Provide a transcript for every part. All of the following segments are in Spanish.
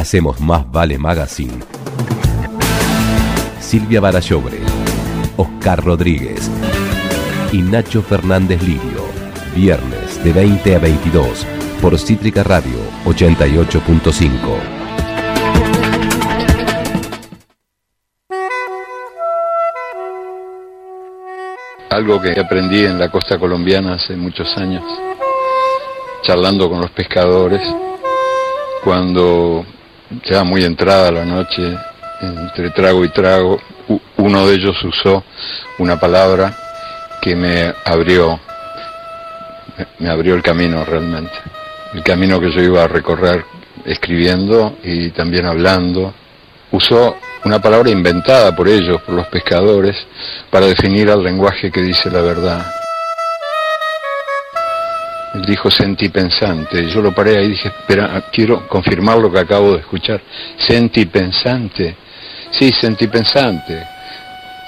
hacemos Más Vale Magazine. Silvia Barallobre, Oscar Rodríguez y Nacho Fernández Lirio. Viernes de 20 a 22 por Cítrica Radio 88.5. Algo que aprendí en la costa colombiana hace muchos años, charlando con los pescadores, cuando ya muy entrada la noche, entre trago y trago, uno de ellos usó una palabra que me abrió, me abrió el camino realmente el camino que yo iba a recorrer escribiendo y también hablando. Usó una palabra inventada por ellos, por los pescadores, para definir al lenguaje que dice la verdad. Él dijo sentipensante. Yo lo paré ahí y dije, espera, quiero confirmar lo que acabo de escuchar. Sentipensante. Sí, sentipensante.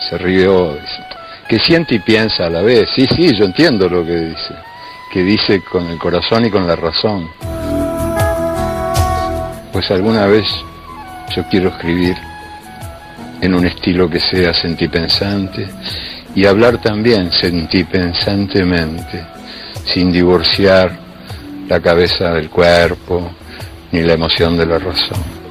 Se rió. Que siente y piensa a la vez. Sí, sí, yo entiendo lo que dice que dice con el corazón y con la razón. Pues alguna vez yo quiero escribir en un estilo que sea sentipensante y hablar también sentipensantemente, sin divorciar la cabeza del cuerpo ni la emoción de la razón.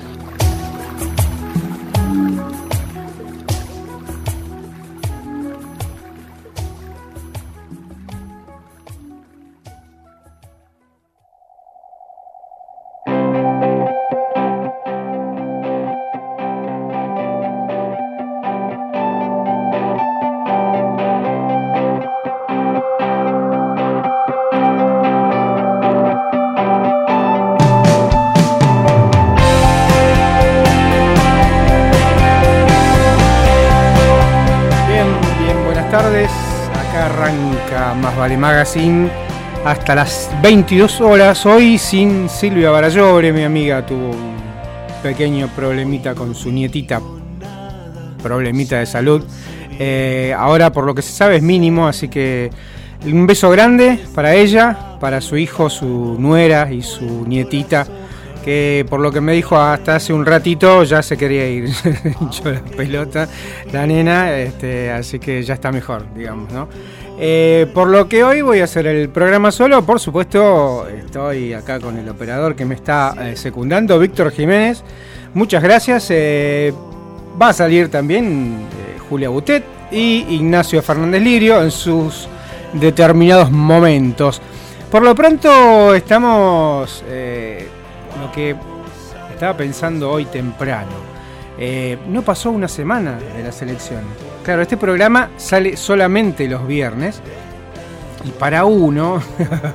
Magazine hasta las 22 horas. Hoy sin Silvia Barallobre, mi amiga, tuvo un pequeño problemita con su nietita, problemita de salud. Eh, ahora, por lo que se sabe, es mínimo, así que un beso grande para ella, para su hijo, su nuera y su nietita que por lo que me dijo hasta hace un ratito ya se quería ir la pelota la nena este, así que ya está mejor digamos no eh, por lo que hoy voy a hacer el programa solo, por supuesto estoy acá con el operador que me está eh, secundando, Víctor Jiménez. Muchas gracias. Eh, va a salir también Julia Butet y Ignacio Fernández Lirio en sus determinados momentos. Por lo pronto estamos, lo que estaba pensando hoy temprano. Eh, no pasó una semana de la selección. Claro, este programa sale solamente los viernes. Y para uno,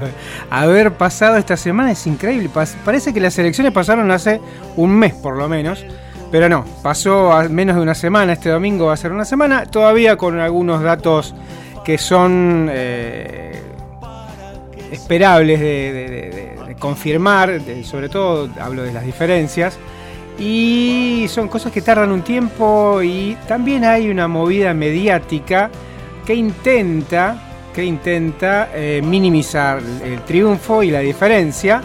haber pasado esta semana es increíble. parece que las elecciones pasaron hace un mes por lo menos. Pero no, pasó a menos de una semana. Este domingo va a ser una semana. Todavía con algunos datos que son eh, esperables de, confirmar. sobre todo hablo de las diferencias. Y son cosas que tardan un tiempo y también hay una movida mediática que intenta, que intenta eh, minimizar el triunfo y la diferencia.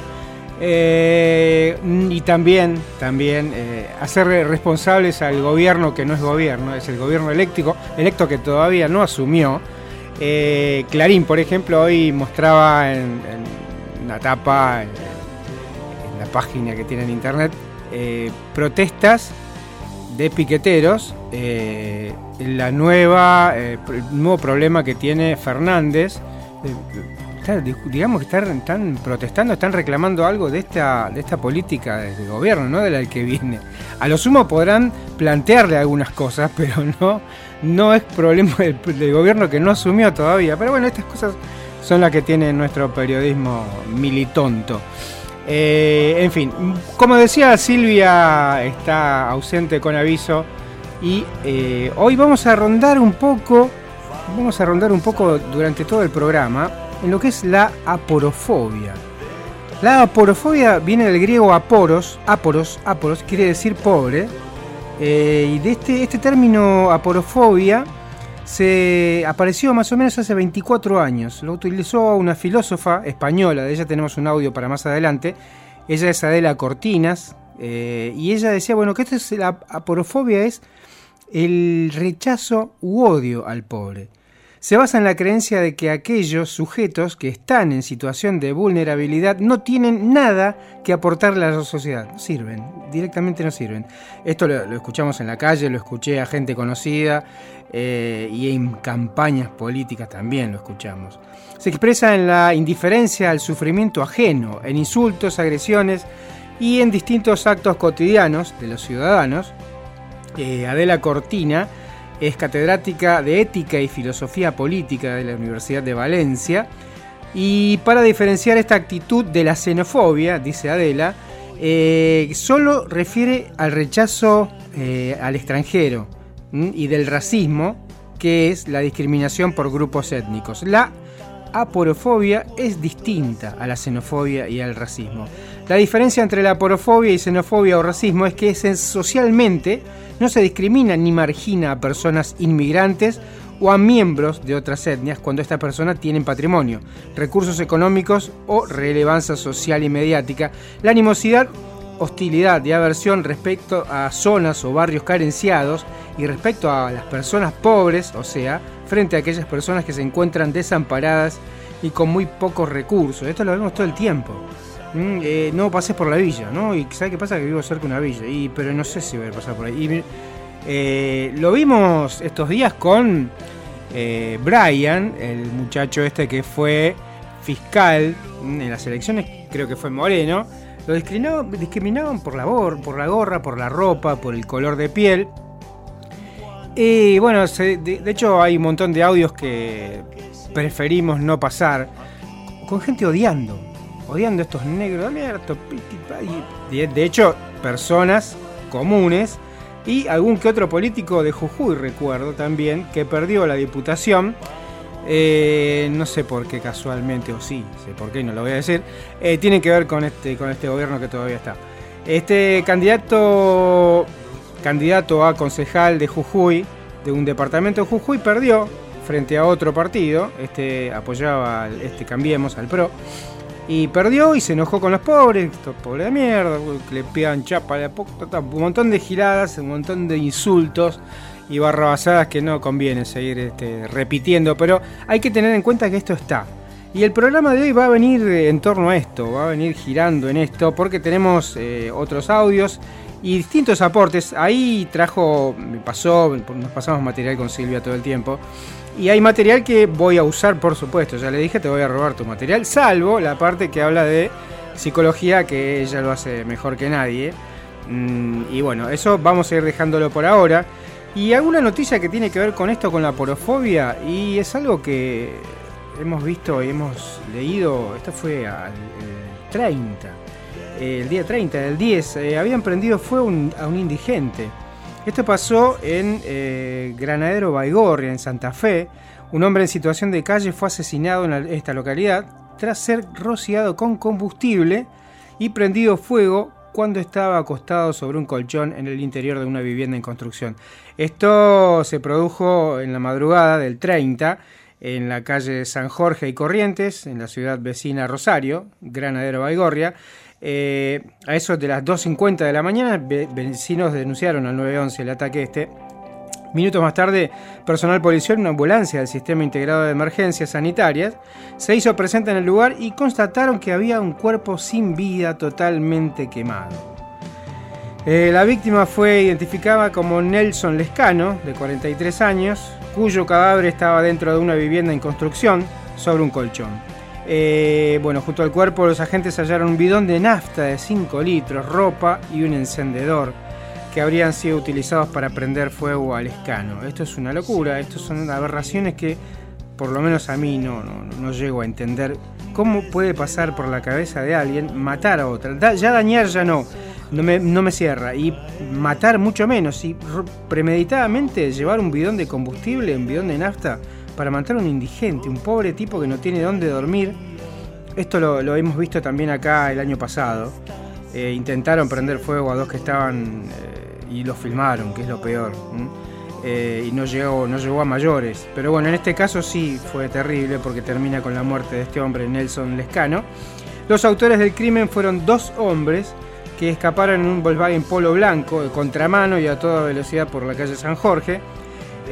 Eh, y también, también eh, hacer responsables al gobierno que no es gobierno, es el gobierno eléctrico, electo que todavía no asumió. Clarín, por ejemplo, hoy mostraba en, en una tapa, en la página que tiene en internet, eh, protestas de piqueteros, eh, la nueva, eh, el nuevo problema que tiene Fernández. digamos que están, protestando, están reclamando algo de esta, de esta política de gobierno, no de la que viene. A lo sumo podrán plantearle algunas cosas, pero no, no es problema del, del gobierno que no asumió todavía. Pero bueno, estas cosas son las que tiene nuestro periodismo militonto. Eh, en fin, como decía Silvia, está ausente con aviso y eh, hoy vamos a rondar un poco, vamos a rondar un poco durante todo el programa en lo que es la aporofobia. La aporofobia viene del griego aporos, aporos, aporos quiere decir pobre, eh, y de este, este término aporofobia se apareció más o menos hace 24 años. Lo utilizó una filósofa española, de ella tenemos un audio para más adelante. Ella es Adela Cortinas, Eh, y ella decía, bueno, que esto es la aporofobia es el rechazo u odio al pobre. Se basa en la creencia de que aquellos sujetos que están en situación de vulnerabilidad no tienen nada que aportarle a la sociedad. No sirven, directamente no sirven. Esto lo, escuchamos en la calle, lo escuché a gente conocida eh, y en campañas políticas también lo escuchamos. Se expresa en la indiferencia al sufrimiento ajeno, en insultos, agresiones y en distintos actos cotidianos de los ciudadanos eh, Adela Cortina es catedrática de Ética y Filosofía Política de la Universidad de Valencia. Y para diferenciar esta actitud de la xenofobia, dice Adela, eh, solo refiere al rechazo eh, al extranjero y del racismo, que es la discriminación por grupos étnicos. La aporofobia es distinta a la xenofobia y al racismo. La diferencia entre la aporofobia y xenofobia o racismo es que socialmente no se discrimina ni margina a personas inmigrantes o a miembros de otras etnias cuando estas personas tienen patrimonio, recursos económicos o relevancia social y mediática. La animosidad, hostilidad y aversión respecto a zonas o barrios carenciados y respecto a las personas pobres, o sea, frente a aquellas personas que se encuentran desamparadas y con muy pocos recursos. Esto lo vemos todo el tiempo. Mm, eh, no pases por la villa, ¿no? Y ¿sabes qué pasa? Que vivo cerca de una villa, y, pero no sé si voy a pasar por ahí. Eh, lo vimos estos días con eh, Brian, el muchacho este que fue fiscal en las elecciones, creo que fue Moreno. Lo discriminaban, por la, por la gorra, por la ropa, por el color de piel. Y bueno, de, hecho hay un montón de audios que preferimos no pasar con gente odiando, odiando a estos negros, de, de hecho personas comunes y algún que otro político de Jujuy recuerdo también que perdió la diputación. Eh, no sé por qué casualmente, o sí, sé por qué, no lo voy a decir, eh, tiene que ver con este, con este gobierno que todavía está. Este candidato candidato a concejal de Jujuy, de un departamento de Jujuy, perdió frente a otro partido, este apoyaba, este Cambiemos, al PRO, y perdió y se enojó con los pobres, estos pobres de mierda, que le pidan chapa de a poco, un montón de giradas, un montón de insultos y barrabasadas que no conviene seguir este, repitiendo, pero hay que tener en cuenta que esto está. Y el programa de hoy va a venir en torno a esto, va a venir girando en esto, porque tenemos eh, otros audios y distintos aportes. Ahí trajo, me pasó, nos pasamos material con Silvia todo el tiempo. Y hay material que voy a usar, por supuesto. Ya le dije, te voy a robar tu material, salvo la parte que habla de psicología, que ella lo hace mejor que nadie. Mm, y bueno, eso vamos a ir dejándolo por ahora. Y alguna noticia que tiene que ver con esto, con la porofobia, y es algo que hemos visto y hemos leído, esto fue al 30 el día 30 del 10, eh, habían prendido fuego a un indigente. Esto pasó en eh, Granadero Baigorria, en Santa Fe. Un hombre en situación de calle fue asesinado en esta localidad tras ser rociado con combustible y prendido fuego cuando estaba acostado sobre un colchón en el interior de una vivienda en construcción. Esto se produjo en la madrugada del 30 en la calle San Jorge y Corrientes, en la ciudad vecina Rosario, Granadero Baigorria. Eh, a eso de las 2.50 de la mañana, vecinos denunciaron al 911 el ataque este. Minutos más tarde, personal policial, una ambulancia del Sistema Integrado de Emergencias Sanitarias, se hizo presente en el lugar y constataron que había un cuerpo sin vida totalmente quemado. Eh, la víctima fue identificada como Nelson Lescano, de 43 años, cuyo cadáver estaba dentro de una vivienda en construcción sobre un colchón. Eh, bueno, junto al cuerpo los agentes hallaron un bidón de nafta de 5 litros, ropa y un encendedor que habrían sido utilizados para prender fuego al escano. Esto es una locura, estas son aberraciones que por lo menos a mí no, no, llego a entender cómo puede pasar por la cabeza de alguien matar a otra. ya dañar ya no, no me, no me cierra. Y matar mucho menos. Y premeditadamente llevar un bidón de combustible, un bidón de nafta, para matar a un indigente, un pobre tipo que no tiene dónde dormir. Esto lo, hemos visto también acá el año pasado. Eh, intentaron prender fuego a dos que estaban eh, y los filmaron, que es lo peor. Eh, y no llegó, no llegó a mayores. Pero bueno, en este caso sí fue terrible porque termina con la muerte de este hombre, Nelson Lescano. Los autores del crimen fueron dos hombres que escaparon en un Volkswagen Polo blanco de contramano y a toda velocidad por la calle San Jorge.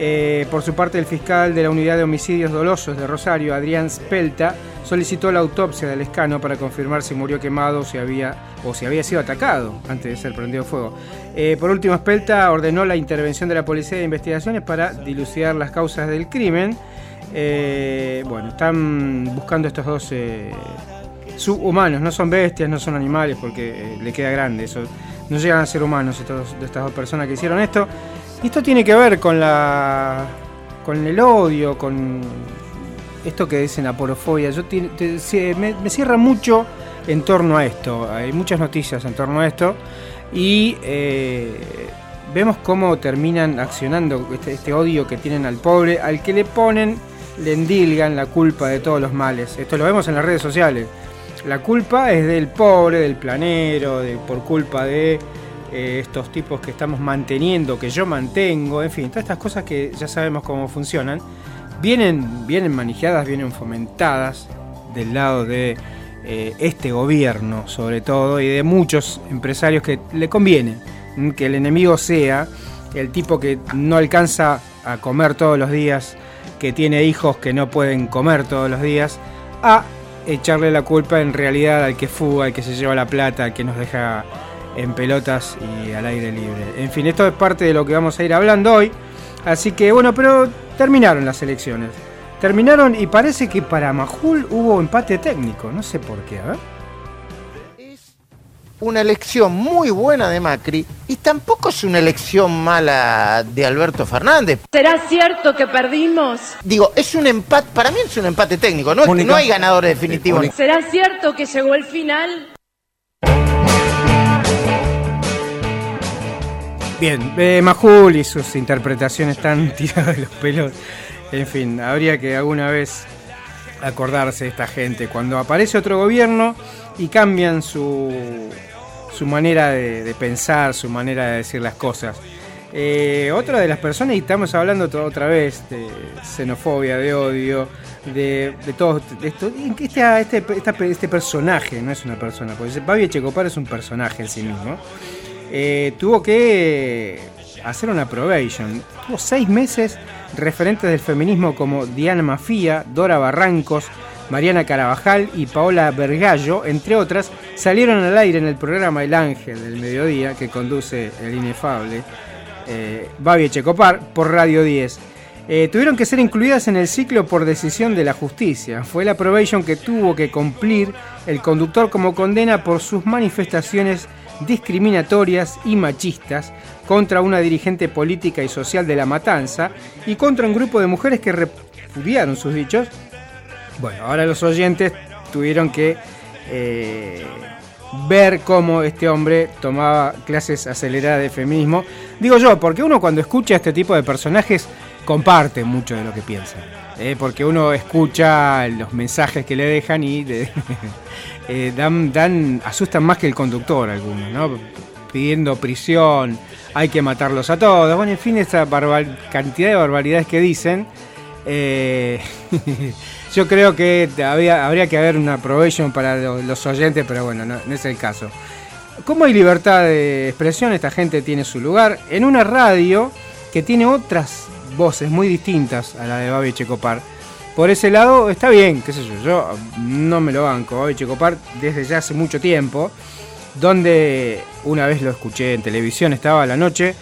Eh, por su parte, el fiscal de la Unidad de Homicidios Dolosos de Rosario, Adrián Spelta, solicitó la autopsia del escano para confirmar si murió quemado o si había, o si había sido atacado antes de ser prendido fuego. Eh, por último, Spelta ordenó la intervención de la Policía de Investigaciones para dilucidar las causas del crimen. Eh, bueno, están buscando estos dos subhumanos, no son bestias, no son animales, porque le queda grande eso. No llegan a ser humanos estas dos personas que hicieron esto. Y esto tiene que ver con la. con el odio, con esto que dicen aporofobia. Yo me, cierra mucho en torno a esto. Hay muchas noticias en torno a esto. Y eh, vemos cómo terminan accionando este, este, odio que tienen al pobre, al que le ponen, le endilgan la culpa de todos los males. Esto lo vemos en las redes sociales. La culpa es del pobre, del planero, de, por culpa de eh, estos tipos que estamos manteniendo, que yo mantengo, en fin, todas estas cosas que ya sabemos cómo funcionan, vienen, vienen manejadas, vienen fomentadas del lado de eh, este gobierno, sobre todo, y de muchos empresarios que le conviene que el enemigo sea el tipo que no alcanza a comer todos los días, que tiene hijos que no pueden comer todos los días, a echarle la culpa en realidad al que fuga, al que se lleva la plata, al que nos deja en pelotas y al aire libre. En fin, esto es parte de lo que vamos a ir hablando hoy. Así que bueno, pero terminaron las elecciones. Terminaron y parece que para Majul hubo empate técnico. No sé por qué, a ver. Es una elección muy buena de Macri y tampoco es una elección mala de Alberto Fernández. ¿Será cierto que perdimos? Digo, es un empate, para mí es un empate técnico, no, no hay ganadores definitivos. ¿Será cierto que llegó el final? Bien, eh, Majul y sus interpretaciones tan tiradas de los pelos. En fin, habría que alguna vez acordarse de esta gente. Cuando aparece otro gobierno y cambian su, su manera de, pensar, su manera de decir las cosas. Eh, otra de las personas, y estamos hablando otra vez de xenofobia, de odio, de, de todo esto. Este, este, este, personaje no es una persona, porque Babi Checopar es un personaje en sí mismo. Eh, tuvo que hacer una probation. Tuvo seis meses referentes del feminismo como Diana Mafía, Dora Barrancos, Mariana Carabajal y Paola Bergallo, entre otras, salieron al aire en el programa El Ángel del Mediodía, que conduce el inefable eh, Babi Echecopar, por Radio 10. Eh, tuvieron que ser incluidas en el ciclo por decisión de la justicia. Fue la probation que tuvo que cumplir el conductor como condena por sus manifestaciones discriminatorias y machistas contra una dirigente política y social de la matanza y contra un grupo de mujeres que repudiaron sus dichos. Bueno, ahora los oyentes tuvieron que eh, ver cómo este hombre tomaba clases aceleradas de feminismo. Digo yo, porque uno cuando escucha a este tipo de personajes comparte mucho de lo que piensa. ¿Eh? porque uno escucha los mensajes que le dejan y eh, dan, dan, asustan más que el conductor algunos, ¿no? pidiendo prisión, hay que matarlos a todos. Bueno, en fin, esa cantidad de barbaridades que dicen. Eh, yo creo que habría que haber una probation para los oyentes, pero bueno, no, no, es el caso. ¿Cómo hay libertad de expresión? Esta gente tiene su lugar en una radio que tiene otras voces muy distintas a la de Babi Checopar. Por ese lado está bien, qué sé yo, yo no me lo banco, Babi Checopar desde ya hace mucho tiempo, donde una vez lo escuché en televisión, estaba a la noche,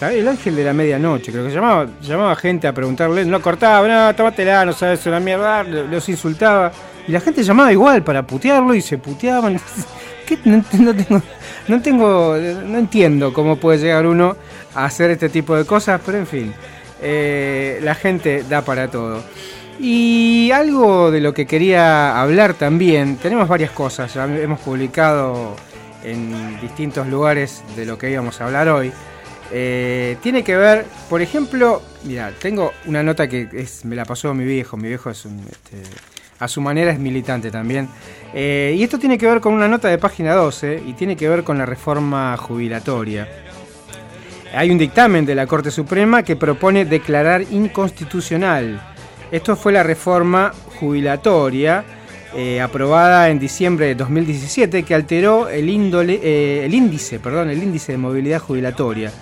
el ángel de la medianoche, creo que llamaba, llamaba gente a preguntarle, no cortaba, no, tómatela, no sabes una mierda, los insultaba, y la gente llamaba igual para putearlo y se puteaban. No, tengo, no entiendo cómo puede llegar uno a hacer este tipo de cosas, pero en fin. Eh, la gente da para todo. Y algo de lo que quería hablar también, tenemos varias cosas, ya hemos publicado en distintos lugares de lo que íbamos a hablar hoy. Eh, tiene que ver, por ejemplo, mira, tengo una nota que me la pasó mi viejo, mi viejo es un, este, a su manera es militante también. Eh, y esto tiene que ver con una nota de página 12 y tiene que ver con la reforma jubilatoria hay un dictamen de la Corte Suprema que propone declarar inconstitucional. Esto fue la reforma jubilatoria eh, aprobada en diciembre de 2017 que alteró el, índole, eh, el índice, perdón, el índice de movilidad jubilatoria.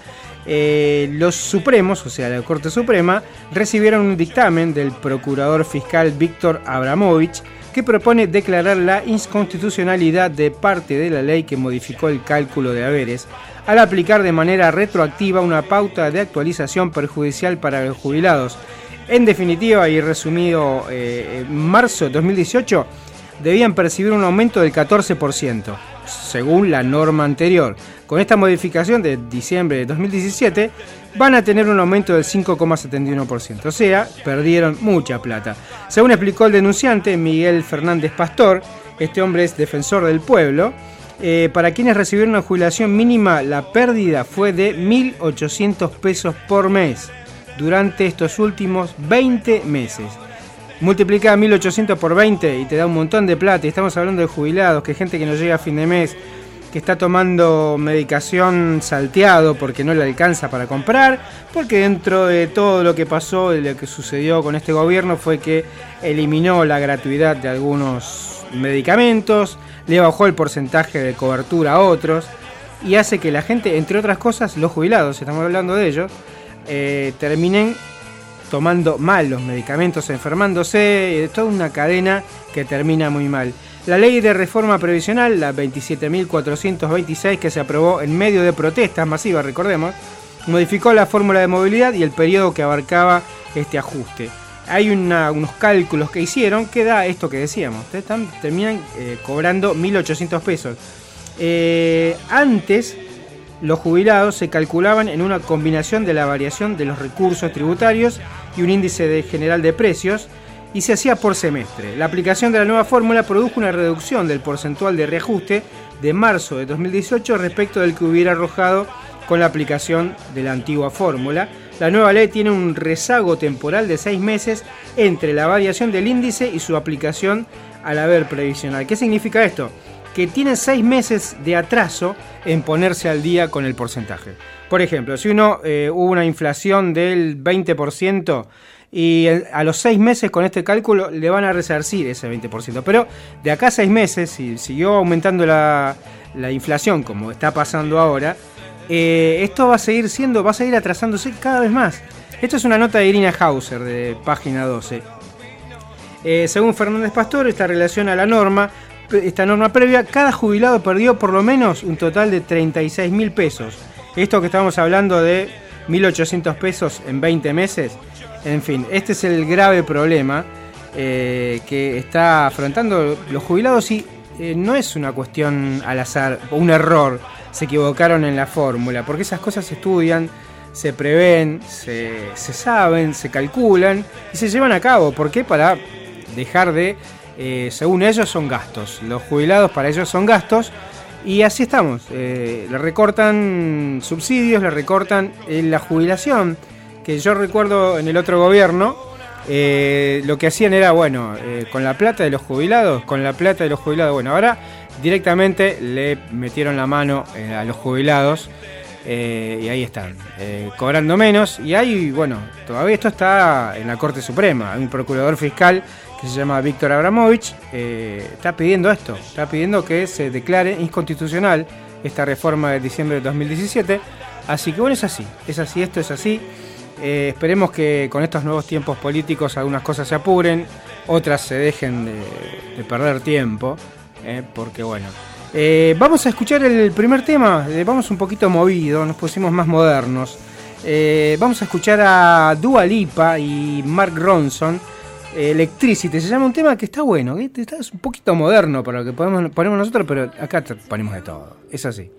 Eh, los Supremos, o sea, la Corte Suprema, recibieron un dictamen del procurador fiscal Víctor Abramovich que propone declarar la inconstitucionalidad de parte de la ley que modificó el cálculo de haberes al aplicar de manera retroactiva una pauta de actualización perjudicial para los jubilados. En definitiva y resumido, eh, en marzo de 2018 debían percibir un aumento del 14%, según la norma anterior. Con esta modificación de diciembre de 2017 van a tener un aumento del 5,71%, o sea, perdieron mucha plata. Según explicó el denunciante Miguel Fernández Pastor, este hombre es defensor del pueblo, eh, para quienes recibieron una jubilación mínima, la pérdida fue de 1.800 pesos por mes durante estos últimos 20 meses. Multiplica 1800 por 20 y te da un montón de plata. Y estamos hablando de jubilados, que gente que no llega a fin de mes, que está tomando medicación salteado porque no le alcanza para comprar, porque dentro de todo lo que pasó y lo que sucedió con este gobierno fue que eliminó la gratuidad de algunos medicamentos, le bajó el porcentaje de cobertura a otros y hace que la gente, entre otras cosas, los jubilados, estamos hablando de ellos, eh, terminen tomando mal los medicamentos, enfermándose, toda una cadena que termina muy mal. La ley de reforma previsional, la 27.426, que se aprobó en medio de protestas masivas, recordemos, modificó la fórmula de movilidad y el periodo que abarcaba este ajuste. Hay unos cálculos que hicieron que da esto que decíamos. Están, terminan eh, cobrando 1.800 pesos. Eh, antes los jubilados se calculaban en una combinación de la variación de los recursos tributarios y un índice de general de precios y se hacía por semestre. La aplicación de la nueva fórmula produjo una reducción del porcentual de reajuste de marzo de 2018 respecto del que hubiera arrojado con la aplicación de la antigua fórmula. La nueva ley tiene un rezago temporal de seis meses entre la variación del índice y su aplicación al haber previsional. ¿Qué significa esto? Que tienen seis meses de atraso en ponerse al día con el porcentaje. Por ejemplo, si uno eh, hubo una inflación del 20% y a los seis meses con este cálculo le van a resarcir ese 20%, pero de acá a seis meses, si siguió aumentando la, inflación como está pasando ahora, eh, esto va a seguir siendo, va a seguir atrasándose cada vez más. Esto es una nota de Irina Hauser de página 12. Eh, según Fernández Pastor, esta relación a la norma esta norma previa, cada jubilado perdió por lo menos un total de 36 mil pesos. Esto que estamos hablando de 1.800 pesos en 20 meses. En fin, este es el grave problema eh, que está afrontando los jubilados y eh, no es una cuestión al azar o un error. Se equivocaron en la fórmula, porque esas cosas se estudian, se prevén, se, se saben, se calculan y se llevan a cabo. ¿Por qué? Para dejar de eh, según ellos son gastos. Los jubilados para ellos son gastos. Y así estamos. Eh, le recortan subsidios, le recortan eh, la jubilación. Que yo recuerdo en el otro gobierno, lo que hacían era, bueno, con la plata de los jubilados, con la plata de los jubilados, bueno, ahora directamente le metieron la mano a los jubilados. y ahí están, cobrando menos. Y ahí, bueno, todavía esto está en la Corte Suprema. Hay un procurador fiscal se llama Víctor Abramovich, eh, está pidiendo esto, está pidiendo que se declare inconstitucional esta reforma de diciembre de 2017. Así que bueno, es así, es así, esto es así. Eh, esperemos que con estos nuevos tiempos políticos algunas cosas se apuren, otras se dejen de, perder tiempo, eh, porque bueno. vamos a escuchar el primer tema, vamos un poquito movido, nos pusimos más modernos. vamos a escuchar a Dua Lipa y Mark Ronson Electricity, se llama un tema que está bueno, es un poquito moderno para lo que podemos, ponemos nosotros, pero acá ponemos de todo, es así.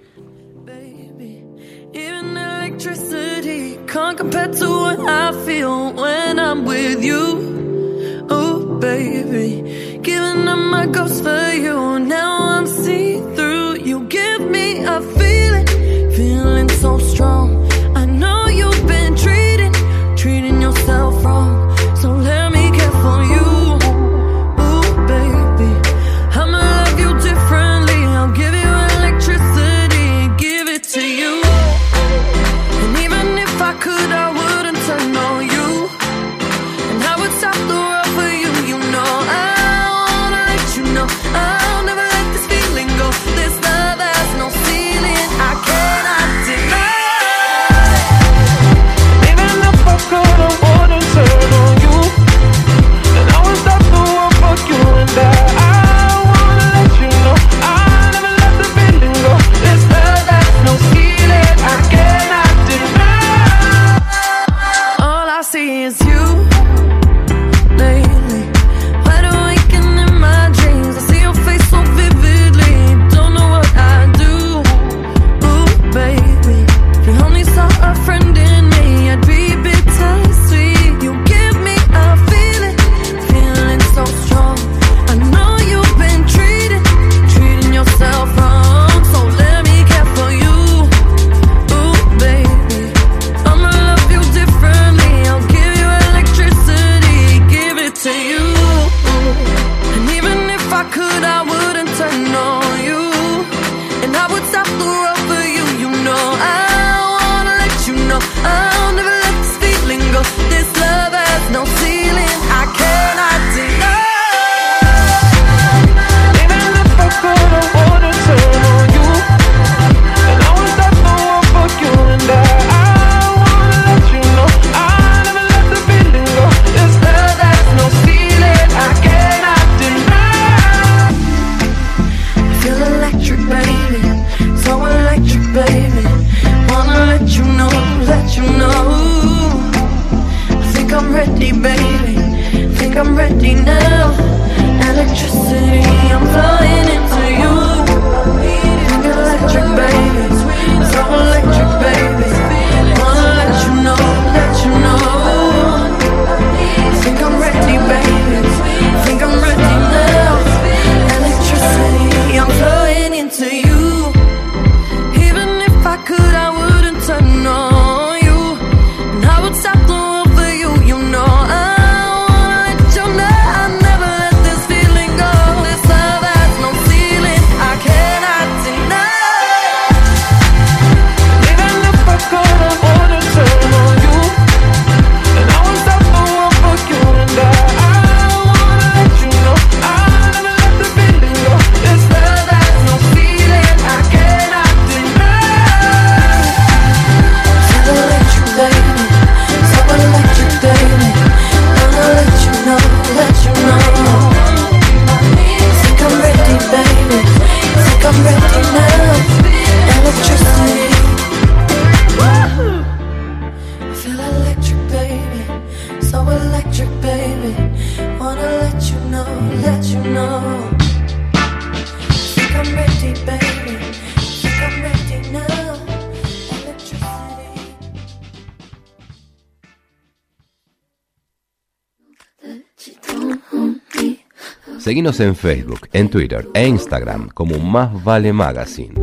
Seguinos en Facebook, en Twitter e Instagram como Más Vale Magazine.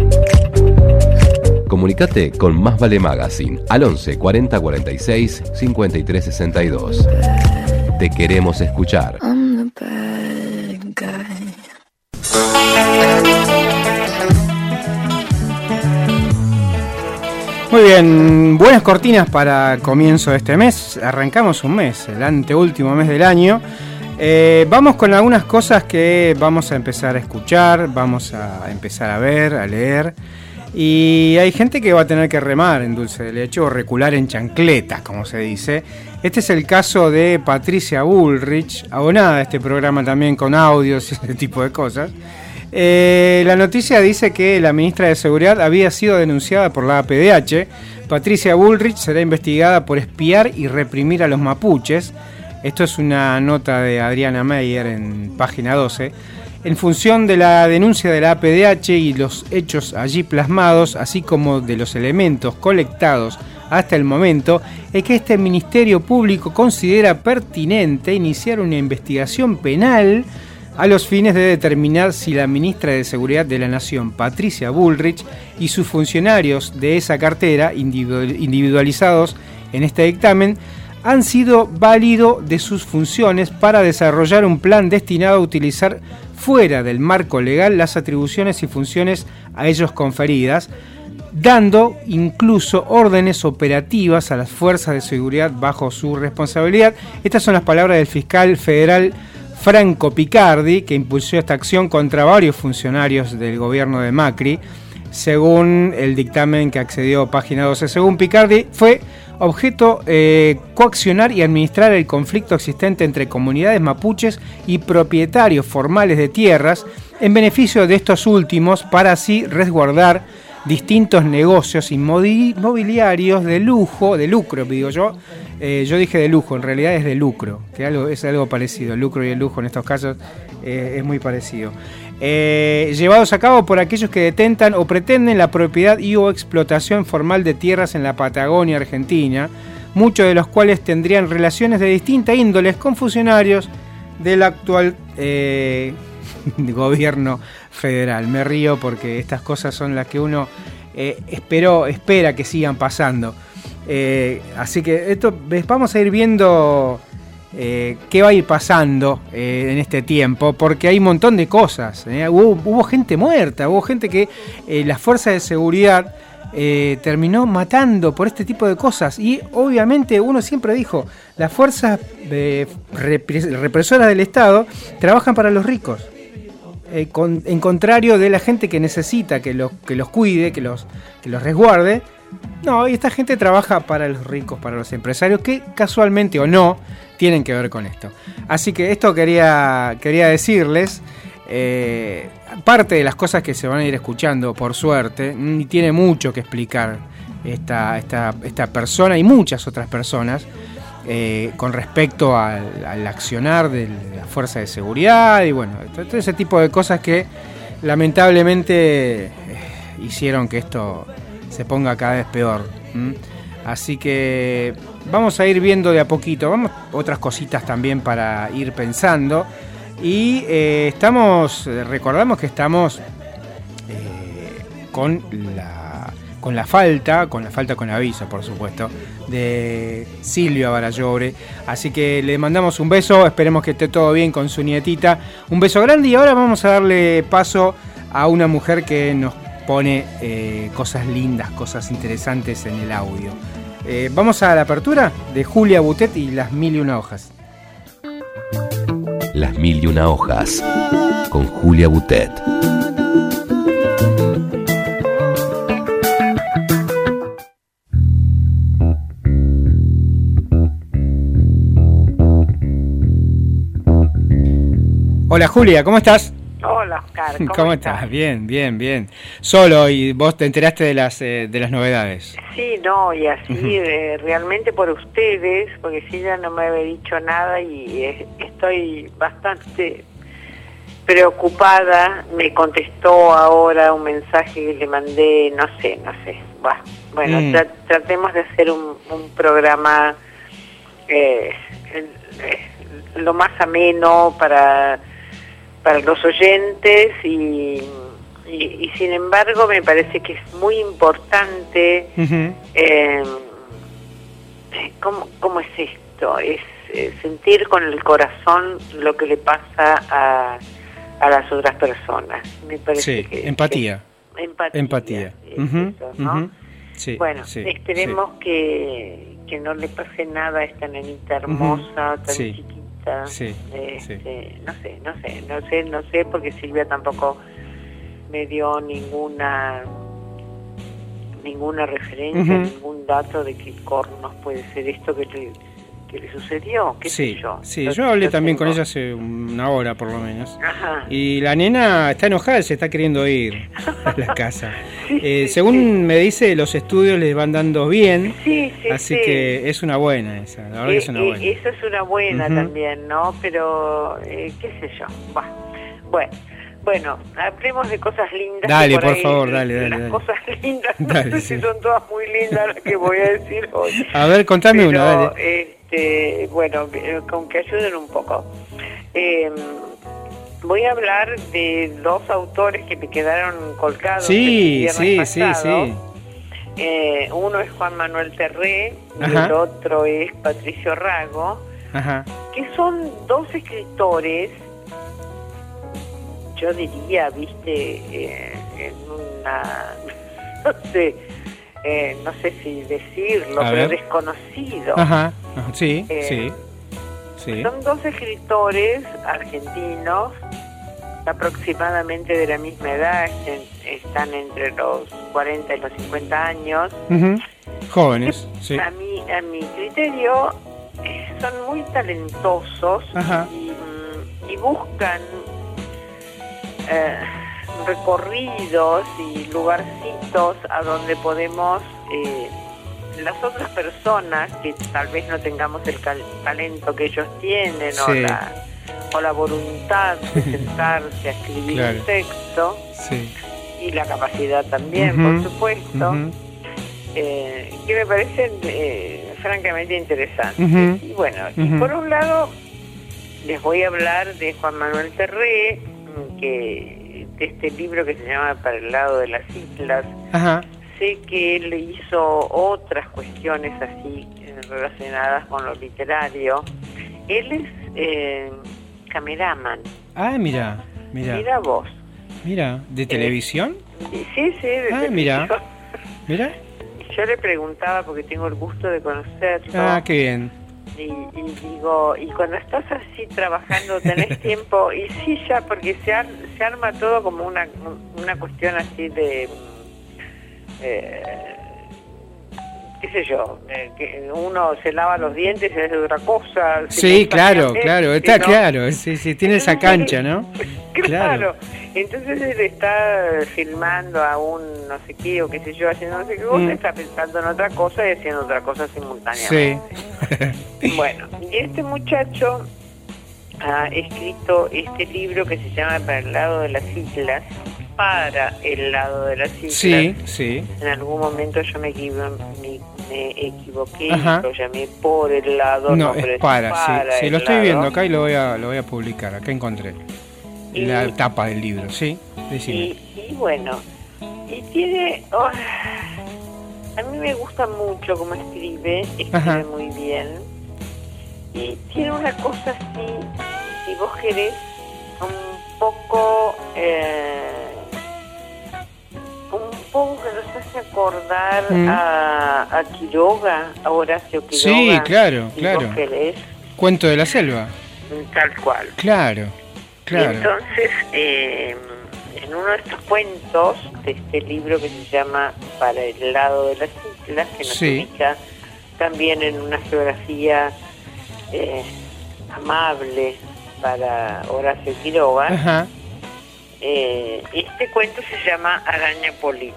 Comunicate con Más Vale Magazine al 11 40 46 53 62. Te queremos escuchar. I'm the bad guy. Muy bien, buenas cortinas para comienzo de este mes. Arrancamos un mes, el anteúltimo mes del año. Eh, vamos con algunas cosas que vamos a empezar a escuchar, vamos a empezar a ver, a leer. Y hay gente que va a tener que remar en dulce de leche o recular en chancleta, como se dice. Este es el caso de Patricia Bullrich, abonada a este programa también con audios y ese tipo de cosas. Eh, la noticia dice que la ministra de Seguridad había sido denunciada por la APDH. Patricia Bullrich será investigada por espiar y reprimir a los mapuches. Esto es una nota de Adriana Meyer en página 12. En función de la denuncia de la APDH y los hechos allí plasmados, así como de los elementos colectados hasta el momento, es que este Ministerio Público considera pertinente iniciar una investigación penal a los fines de determinar si la ministra de Seguridad de la Nación, Patricia Bullrich, y sus funcionarios de esa cartera, individu- individualizados en este dictamen, han sido válido de sus funciones para desarrollar un plan destinado a utilizar fuera del marco legal las atribuciones y funciones a ellos conferidas, dando incluso órdenes operativas a las fuerzas de seguridad bajo su responsabilidad. Estas son las palabras del fiscal federal Franco Picardi, que impulsó esta acción contra varios funcionarios del gobierno de Macri, según el dictamen que accedió Página 12. Según Picardi, fue objeto eh, coaccionar y administrar el conflicto existente entre comunidades mapuches y propietarios formales de tierras en beneficio de estos últimos para así resguardar distintos negocios inmobiliarios de lujo, de lucro, digo yo. Eh, yo dije de lujo, en realidad es de lucro, es algo parecido. El lucro y el lujo en estos casos eh, es muy parecido. Eh, llevados a cabo por aquellos que detentan o pretenden la propiedad y o explotación formal de tierras en la Patagonia Argentina, muchos de los cuales tendrían relaciones de distinta índoles con funcionarios del actual eh, gobierno federal. Me río porque estas cosas son las que uno eh, esperó, espera que sigan pasando. Eh, así que esto vamos a ir viendo eh, qué va a ir pasando eh, en este tiempo, porque hay un montón de cosas. ¿eh? Hubo, gente muerta, hubo gente que las fuerzas de seguridad terminó matando por este tipo de cosas. Y obviamente uno siempre dijo, las fuerzas repres- represoras del Estado trabajan para los ricos. En contrario de la gente que necesita que los, cuide, que los resguarde. No, y esta gente trabaja para los ricos, para los empresarios, que casualmente o no tienen que ver con esto. Así que esto quería, quería decirles. eh, parte de las cosas que se van a ir escuchando, por suerte, y tiene mucho que explicar esta, esta, esta persona y muchas otras personas eh, con respecto al, accionar de la fuerza de seguridad y bueno, todo ese tipo de cosas que lamentablemente eh, hicieron que esto se ponga cada vez peor. Así que vamos a ir viendo de a poquito, vamos otras cositas también para ir pensando. Y eh, estamos, recordamos que estamos eh, con la con la falta, con la falta con aviso, por supuesto, de Silvia Barallobre. Así que le mandamos un beso, esperemos que esté todo bien con su nietita. Un beso grande y ahora vamos a darle paso a una mujer que nos pone eh, cosas lindas, cosas interesantes en el audio. Eh, vamos a la apertura de Julia Butet y las mil y una hojas. Las mil y una hojas. Con Julia Butet. Hola Julia, ¿cómo estás? Hola, Oscar. ¿Cómo, ¿Cómo estás? Bien, bien, bien. Solo y vos te enteraste de las eh, de las novedades. Sí, no, y así eh, realmente por ustedes, porque si ella no me había dicho nada y eh, estoy bastante preocupada. Me contestó ahora un mensaje que le mandé, no sé, no sé. Bah, bueno, Mm. tra- tratemos de hacer un, un programa eh, eh, lo más ameno para para los oyentes y, y, y sin embargo me parece que es muy importante eh, ¿cómo, cómo es esto? Es eh, sentir con el corazón lo que le pasa a, a las otras personas. Me parece Sí, que empatía. que- empatía. Empatía. es Ujú, eso, ¿no? ujú. Sí, bueno, sí, esperemos que, que no le pase nada a esta nenita hermosa, tan Sí. Sí, Este, No sé, no sé, no sé, no sé, porque Silvia tampoco me dio ninguna ninguna referencia, ningún dato de qué cornos puede ser esto que que le sucedió, qué Sí, sé yo. sí, yo hablé también con ella hace una hora por lo menos. Ajá. Y la nena está enojada, se está queriendo ir a la casa. Sí, Eh, sí, según me dice, los estudios les van dando bien, Sí, sí, así sí. que es una buena esa, la verdad que es una Eh, eh, buena. Eso es una buena también, ¿no? Pero, eh, qué sé yo. Bah. Bueno, bueno, hablemos de cosas lindas. Dale, por ahí favor, dale, dale, Las dale. cosas lindas, no Dale, sé sí. si son todas muy lindas las que voy a decir hoy. A ver, contame Pero, una, dale. Este, bueno, eh, con que ayuden un poco. Eh, voy a hablar de dos autores que me quedaron colgados. el Sí, viernes sí, sí, pasado. sí. Eh, uno es Juan Manuel Terré y el otro es Patricio Rago, Ajá. que son dos escritores, yo diría, viste, eh, en una, no sé, eh, no sé si decirlo, A pero ver. desconocidos. Ajá. ajá, Sí, Eh, sí. Sí. Son dos escritores argentinos, aproximadamente de la misma edad, están entre los 40 y los 50 años. Jóvenes, sí. A mi, a mi criterio, eh, son muy talentosos y, mm, y buscan eh, recorridos y lugarcitos a donde podemos, eh, las otras personas que tal vez no tengamos el cal- talento que ellos tienen o, la, o la voluntad de sentarse a escribir Claro. un texto Sí. y la capacidad también, por supuesto eh, que me parecen eh, francamente interesantes. Y bueno, y por un lado les voy a hablar de Juan Manuel Terré, que este libro que se llama Para el lado de las islas. Ajá. Sé que él hizo otras cuestiones así eh, relacionadas con lo literario. él es eh, cameraman. Ah, mira, mira. Mira vos. Mira, ¿de televisión? Sí, sí, de Ah, mira. Mira. Yo le preguntaba porque tengo el gusto de conocerlo. Ah, qué bien. Y, y digo, y cuando estás así trabajando, tenés tiempo, y sí, ya, porque se, ar- se arma todo como una, una cuestión así de. mm, eh, qué sé yo, eh, que uno se lava los dientes y hace otra cosa. Sí, claro, claro, está ¿no? claro. Sí, sí, tiene esa cancha, ¿no? Claro. Entonces él está filmando a un no sé qué o qué sé yo, haciendo no sé qué cosa, Mm. está pensando en otra cosa y haciendo otra cosa simultáneamente. Sí. Bueno, y este muchacho ha escrito este libro que se llama Para el lado de las islas, para el lado de las islas. Sí, sí. En algún momento yo me, equivo- me, me equivoqué, Ajá. lo llamé por el lado, No, es para, sí. Sí, el lo estoy lado. viendo acá y lo voy a, lo voy a publicar. Acá encontré Y- la tapa del libro, sí. Decime. Y, y bueno, y tiene... oh, a mí me gusta mucho cómo escribe, escribe Ajá. muy bien. Y tiene una cosa así, si vos querés, un poco... eh, poco que nos hace acordar Mm. a, a Quiroga, a Horacio Quiroga. Sí, claro, claro. Cuento de la selva. tal cual. Claro, Y claro. entonces, eh, en uno de estos cuentos de este libro que se llama Para el lado de las islas, que nos Sí. ubica también en una geografía eh, amable para Horacio Quiroga, Ajá. Eh, este cuento se llama Araña Poli-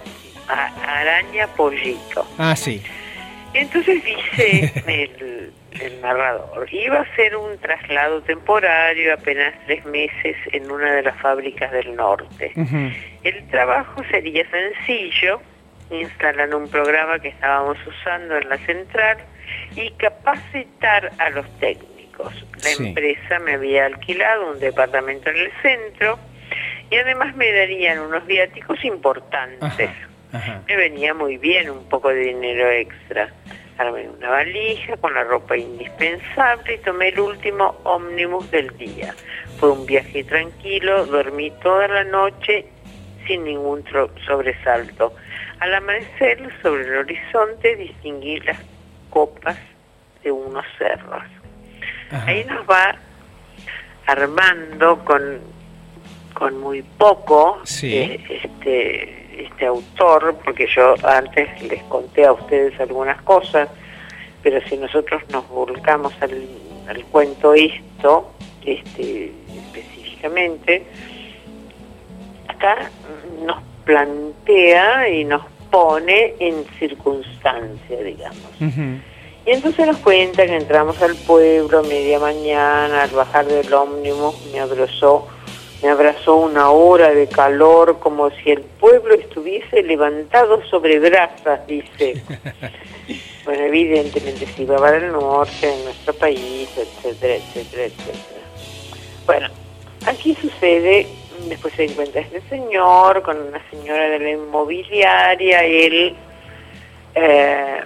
A- Araña Pollito. Ah, sí. Entonces dice el, el narrador, iba a hacer un traslado temporario apenas tres meses en una de las fábricas del norte. El trabajo sería sencillo, instalan un programa que estábamos usando en la central y capacitar a los técnicos. La Sí. empresa me había alquilado un departamento en el centro y además me darían unos viáticos importantes. Ajá. Ajá. Me venía muy bien un poco de dinero extra. Armé una valija con la ropa indispensable y tomé el último ómnibus del día. Fue un viaje tranquilo, dormí toda la noche sin ningún sobresalto. Al amanecer, sobre el horizonte, distinguí las copas de unos cerros. Ajá. Ahí nos va armando con, con muy poco Sí. eh, este, este autor, porque yo antes les conté a ustedes algunas cosas, pero si nosotros nos volcamos al, al cuento esto, este, específicamente, acá nos plantea y nos pone en circunstancia, digamos. Y entonces nos cuenta que entramos al pueblo a media mañana, al bajar del ómnibus me abrazó, me abrazó una hora de calor como si el pueblo estuviese levantado sobre brasas, dice. Bueno, evidentemente se iba para el norte, en nuestro país, etcétera, etcétera, etcétera. Bueno, aquí sucede, después se encuentra este señor con una señora de la inmobiliaria, él eh,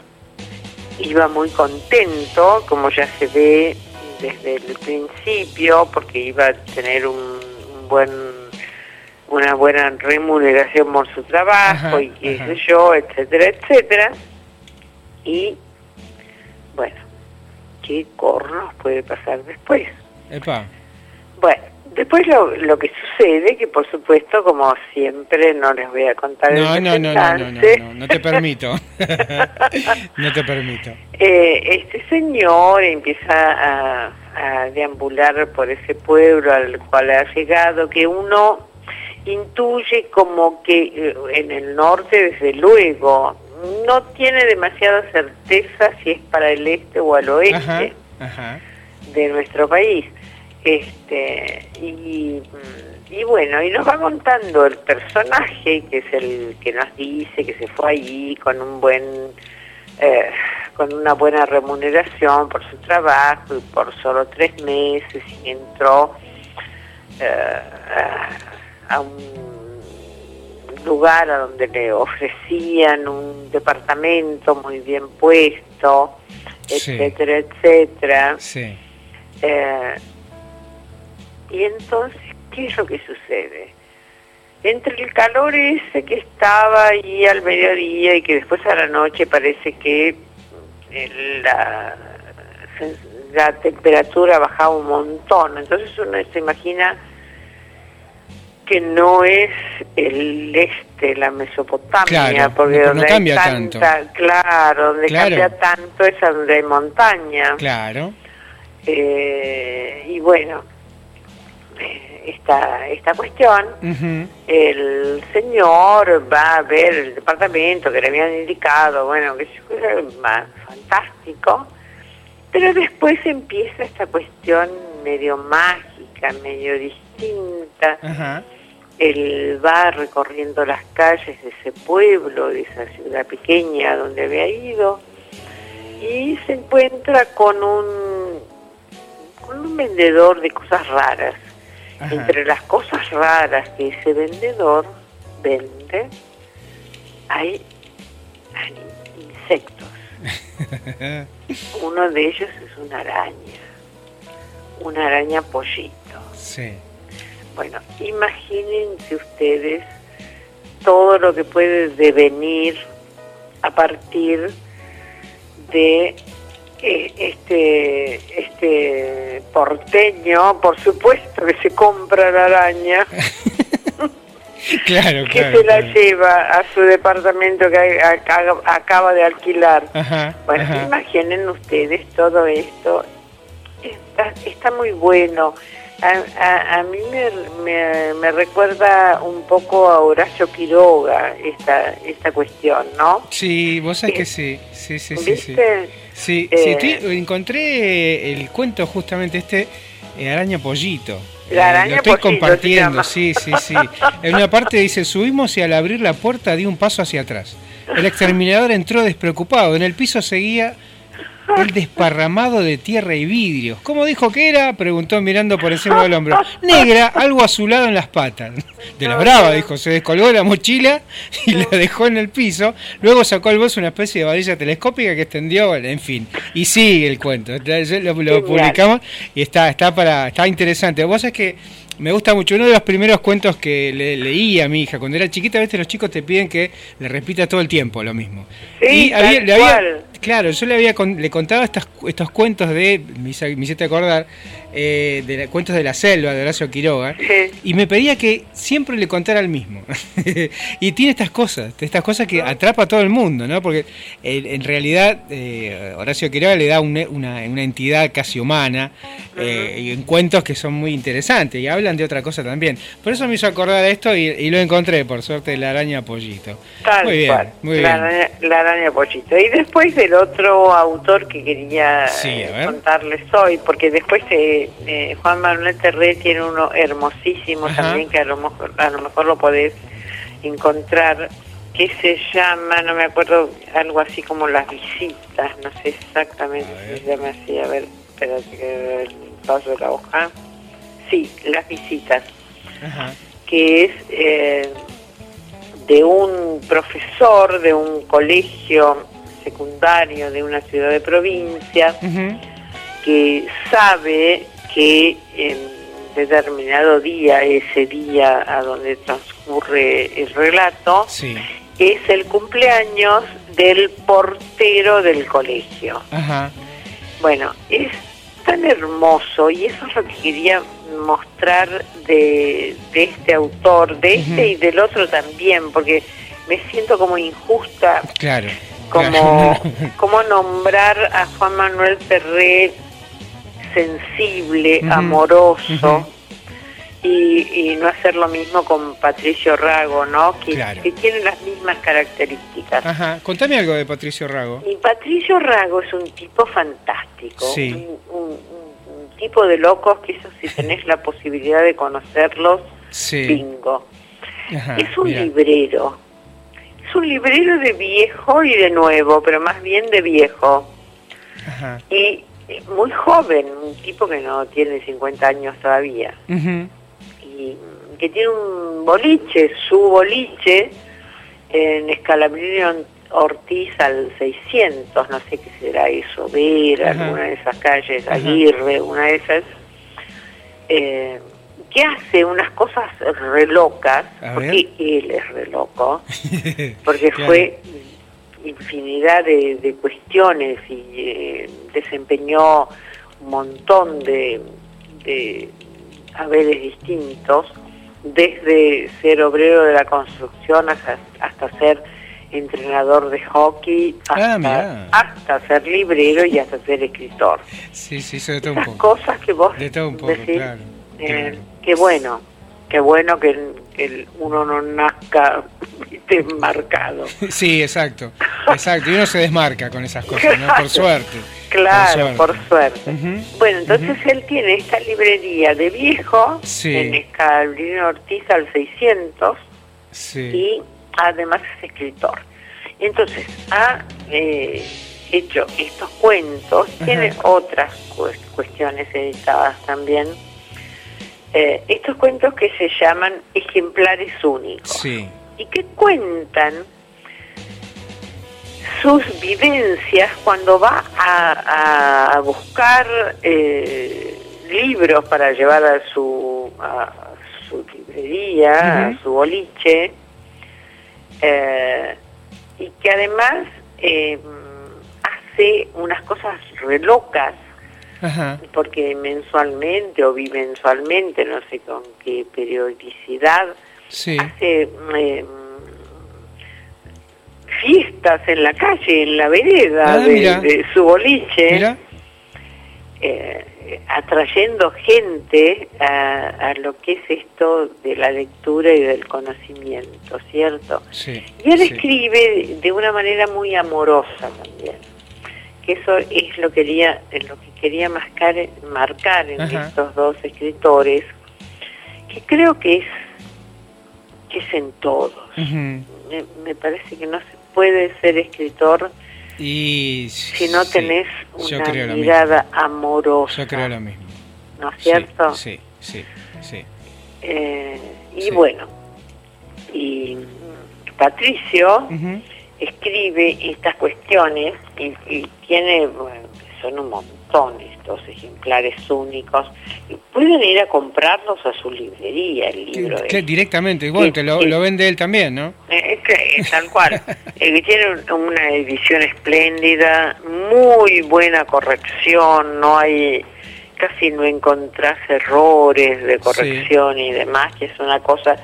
iba muy contento, como ya se ve desde el principio, porque iba a tener un, un buen una buena remuneración por su trabajo Ajá, y qué sé yo, etcétera, etcétera. Y bueno, ¿qué cornos puede pasar después? Epa. Bueno, después lo, lo que sucede, que por supuesto, como siempre, no les voy a contar No, el no, no, no, no, no, no, no te permito. no te permito. Eh, este señor empieza a, a deambular por ese pueblo al cual ha llegado, que uno intuye como que eh, en el norte, desde luego, no tiene demasiada certeza si es para el este o al oeste Ajá, ajá. de nuestro país. Este, y, y bueno, y nos va contando el personaje, que es el que nos dice que se fue allí con un buen, eh, con una buena remuneración por su trabajo y por solo tres meses y entró eh, a- un lugar a donde le ofrecían un departamento muy bien puesto, Sí. etcétera, etcétera. Sí. Eh, y entonces, ¿qué es lo que sucede? Entre el calor ese que estaba ahí al mediodía y que después a la noche parece que la, la temperatura bajaba un montón, entonces uno se imagina que no es el este, la Mesopotamia, Claro, porque no- no donde hay cambia tanta, claro, donde Claro. cambia tanto es donde hay montaña. Claro. Eh, y bueno, eh, esta, esta cuestión, el señor va a ver el departamento que le habían indicado, bueno, que fantástico, pero después empieza esta cuestión medio mágica, medio distinta. Él va recorriendo las calles de ese pueblo, de esa ciudad pequeña donde había ido, y se encuentra con un, con un vendedor de cosas raras. Ajá. Entre las cosas raras que ese vendedor vende, hay, hay insectos. Uno de ellos es una araña, una araña pollito. sí. Bueno, imagínense ustedes todo lo que puede devenir a partir de este este porteño, por supuesto que se compra la araña, Claro, que claro. se la claro. lleva a su departamento que acaba de alquilar. Ajá. Bueno, ajá. imaginen ustedes todo esto. Está, está muy bueno. A, a- a mí me, me- me recuerda un poco a Horacio Quiroga esta, esta cuestión, ¿no? Sí, vos sabés que sí. Sí, sí, sí. sí. Sí, Eh, sí, estoy- encontré el cuento justamente este, eh, Araña Pollito. La Eh, araña lo estoy Pollito compartiendo, sí, sí, sí. En una parte dice, subimos y al abrir la puerta di un paso hacia atrás. El exterminador entró despreocupado. En el piso seguía el desparramado de tierra y vidrios. ¿Cómo dijo que era? Preguntó mirando por encima del hombro. Negra, algo azulado en las patas. De la brava, dijo. Se descolgó de la mochila y la dejó en el piso. Luego sacó al bolso una especie de varilla telescópica que extendió, en fin. Y sigue el cuento. Lo, publicamos y está, está para, está interesante. Vos es que me gusta mucho. Uno de los primeros cuentos que le, leí a mi hija cuando era chiquita, a veces los chicos te piden que le repitas todo el tiempo lo mismo. Sí, tal le había-. Claro, yo le había con- le contaba estas, estos cuentos de, me, hice- me hiciste acordar, eh, de la- cuentos de la selva de Horacio Quiroga, Sí. y me pedía que siempre le contara el mismo. y tiene estas cosas, estas cosas que atrapa a todo el mundo, ¿no? Porque eh, en realidad eh, Horacio Quiroga le da un- una, una entidad casi humana y en cuentos que son muy interesantes y hablan de otra cosa también. Por eso me hizo acordar esto y, y lo encontré, por suerte, la araña pollito. Tal muy bien, cual, muy la, bien. Araña, la araña pollito. Y después otro autor que quería Sí, eh, contarles hoy, porque después eh, eh, Juan Manuel Terré tiene uno hermosísimo Ajá. también, que a lo, mejor, a lo mejor lo podés encontrar, que se llama, no me acuerdo, algo así como Las Visitas, no sé exactamente si se llama así, a ver, espérate que el paso de la hoja. Sí, Las Visitas Ajá. que es eh, de un profesor de un colegio secundario de una ciudad de provincia que sabe que en determinado día, ese día a donde transcurre el relato, Sí. es el cumpleaños del portero del colegio. Ajá. Bueno, es tan hermoso y eso es lo que quería mostrar de, de este autor, de este y del otro también, porque me siento como injusta Claro. Como, como nombrar a Juan Manuel Ferré sensible, amoroso. Y, y no hacer lo mismo con Patricio Rago, ¿no? Que, Claro. que tiene las mismas características. Ajá. Contame algo de Patricio Rago. Y Patricio Rago es un tipo fantástico, Sí. un, un- tipo de locos que eso si tenés la posibilidad de conocerlos, Sí. bingo. Ajá, es un mira. librero, un librero de viejo y de nuevo, pero más bien de viejo. Ajá. Y eh, muy joven, un tipo que no tiene 50 años todavía. Y que tiene un boliche, su boliche, en Escalabrino Ortiz al 600, no sé qué será eso, Ver, alguna de esas calles. Aguirre, una de esas, eh, que hace unas cosas re locas, A porque él es re loco, porque Claro. fue infinidad de, de cuestiones y eh, desempeñó un montón de, de haberes distintos, desde ser obrero de la construcción hasta, hasta ser entrenador de hockey, hasta, Ah, mirá. hasta ser librero y hasta ser escritor. Sí, sí, eso de todo un poco. cosas que vos De todo un poco, decís, claro. eh, claro. Qué bueno, qué bueno que, el- uno no nazca viste, marcado. Sí, exacto. Exacto. Y uno se desmarca con esas cosas, ¿no? Por suerte. Claro, Por por suerte. Bueno, entonces él tiene esta librería de viejo Sí. en Escalbrino Ortiz al 600 Sí. y además es escritor. Entonces ha eh, hecho estos cuentos, tiene otras cu- cuestiones editadas también. Eh, estos cuentos que se llaman ejemplares únicos. Sí. y que cuentan sus vivencias cuando va a, a buscar eh, libros para llevar a su, a su librería, a su boliche, eh, y que además hace unas cosas re locas Ajá. porque mensualmente o bimensualmente, no sé con qué periodicidad, Sí. hace eh, fiestas en la calle, en la vereda Ah, de, su boliche, eh, atrayendo gente a, a lo que es esto de la lectura y del conocimiento, ¿cierto? Sí. Y él sí. escribe de una manera muy amorosa también, que eso es lo que quería, lo que quería marcar, marcar en Ajá. estos dos escritores, que creo que es que es en todos. Me, me parece que no se puede ser escritor Y si no tenés una mirada amorosa, Yo creo lo mismo. ¿no es cierto? Sí, sí, sí. Eh, y Sí. bueno, y Patricio. Escribe estas cuestiones y, y tiene, bueno, son un montón estos ejemplares únicos. Y pueden ir a comprarlos a su librería, el libro. Este. directamente, igual, Sí, te lo, sí. lo vende él también, ¿no? Eh, que- tal cual. Eh, tiene un- una edición espléndida, muy buena corrección, no hay, casi no encontrás errores de corrección y demás, que es una cosa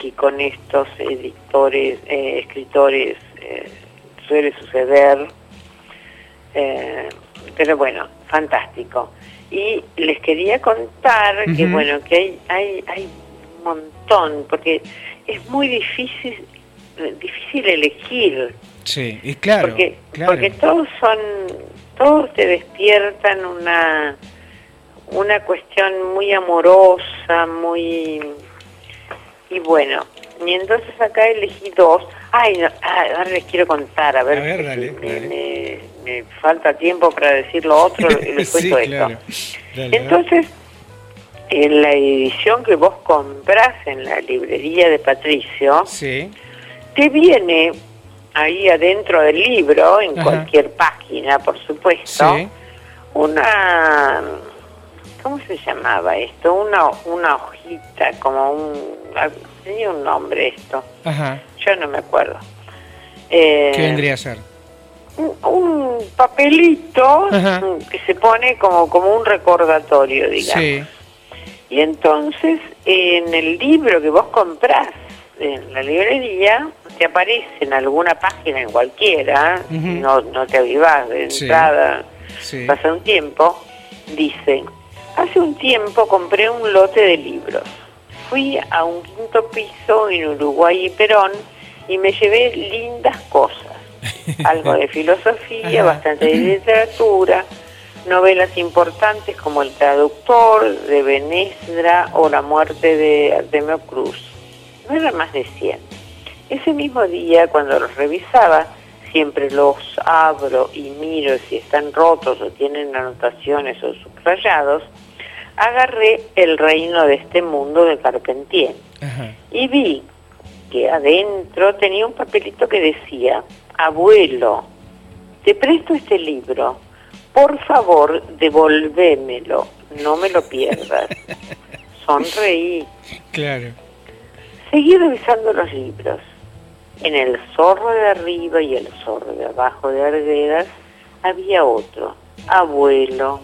que con estos editores, eh, escritores eh, suele suceder. Eh, pero bueno, fantástico. Y les quería contar que bueno, que hay, hay, hay un montón, porque es muy difícil, difícil elegir, Sí, y claro, porque, claro. porque todos son, todos te despiertan una, una cuestión muy amorosa, muy y bueno, y entonces acá elegí dos. Ay, no, ah, ahora les quiero contar, a ver, A ver, si dale, me, dale. me- me falta tiempo para decir lo otro y les sí, cuento esto. claro. Dale, dale. Entonces, en la edición que vos comprás en la librería de Patricio, Sí, te viene ahí adentro del libro, en Ajá. cualquier página, por supuesto, sí. una... ¿Cómo se llamaba esto? Una, una hojita, como un... Tenía un nombre esto, Ajá. yo no me acuerdo. Eh, ¿Qué vendría a ser? un, un papelito Ajá. que se pone como, como un recordatorio, digamos. Sí, Y entonces, en el libro que vos comprás en la librería, te aparece en alguna página, en cualquiera, no, no te avivás de Sí. entrada, sí. pasa un tiempo, dice, hace un tiempo compré un lote de libros. Fui a un quinto piso en Uruguay y Perón y me llevé lindas cosas. Algo de filosofía, bastante de literatura, novelas importantes como El Traductor de Benesdra o La muerte de Artemio Cruz. No eran más de 100. Ese mismo día, cuando los revisaba, siempre los abro y miro si están rotos o tienen anotaciones o subrayados, agarré El reino de este mundo de Carpentier Ajá. y vi que adentro tenía un papelito que decía, abuelo, te presto este libro, por favor devolvémelo, no me lo pierdas. Sonreí. Claro. Seguí revisando los libros. En el zorro de arriba y el zorro de abajo de Arguedas había otro. Abuelo,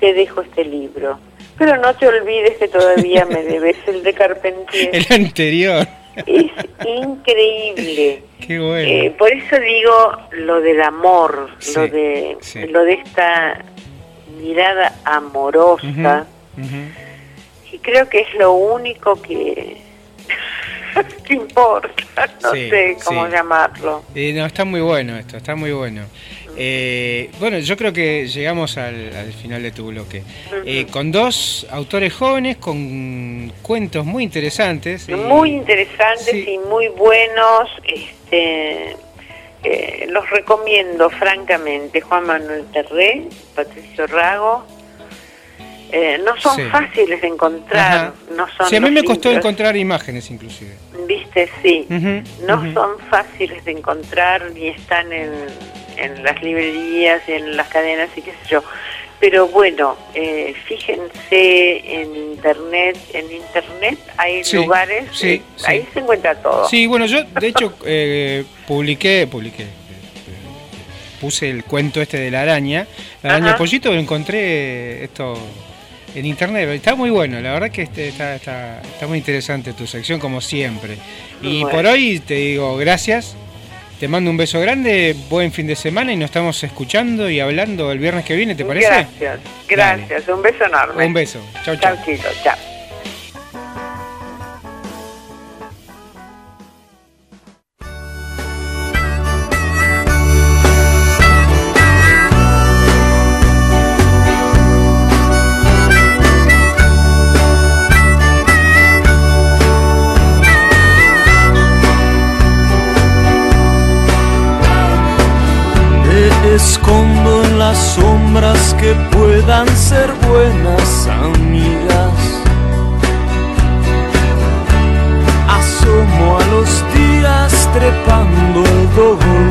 te dejo este libro. Pero no te olvides que todavía me debes el de Carpentier. El anterior. Es increíble. Qué bueno. Eh, por eso digo lo del amor, Sí, lo de sí. lo de esta mirada amorosa, y creo que es lo único que, que importa, no Sí, sé cómo llamarlo. Eh, no, está muy bueno esto, está muy bueno. Eh, bueno, yo creo que llegamos al, al final de tu bloque. Eh, con dos autores jóvenes, con cuentos muy interesantes. y- Muy interesantes Sí. y muy buenos, este, eh, los recomiendo francamente, Juan Manuel Terré, Patricio Rago. Eh, no son Sí. fáciles de encontrar, Ajá. no son Sí, a mí me costó libros. encontrar imágenes inclusive. Viste, sí. No son fáciles de encontrar ni están en, en las librerías y en las cadenas y qué sé yo. Pero bueno, eh, fíjense en internet, en internet hay Sí, lugares, sí, eh, sí. ahí se encuentra todo. Sí, bueno, yo de hecho eh, publiqué, publiqué, eh, puse el cuento este de la araña, la araña Ajá. pollito, lo encontré esto en internet, está muy bueno, la verdad que este, está, está, está muy interesante tu sección como siempre. Y Bueno. por hoy te digo gracias, te mando un beso grande, buen fin de semana y nos estamos escuchando y hablando el viernes que viene, ¿te parece? Gracias, gracias, un beso enorme. Un beso, chau chau. Chau, chicos, chao. Que puedan ser buenas amigas. Asomo a los días trepando el.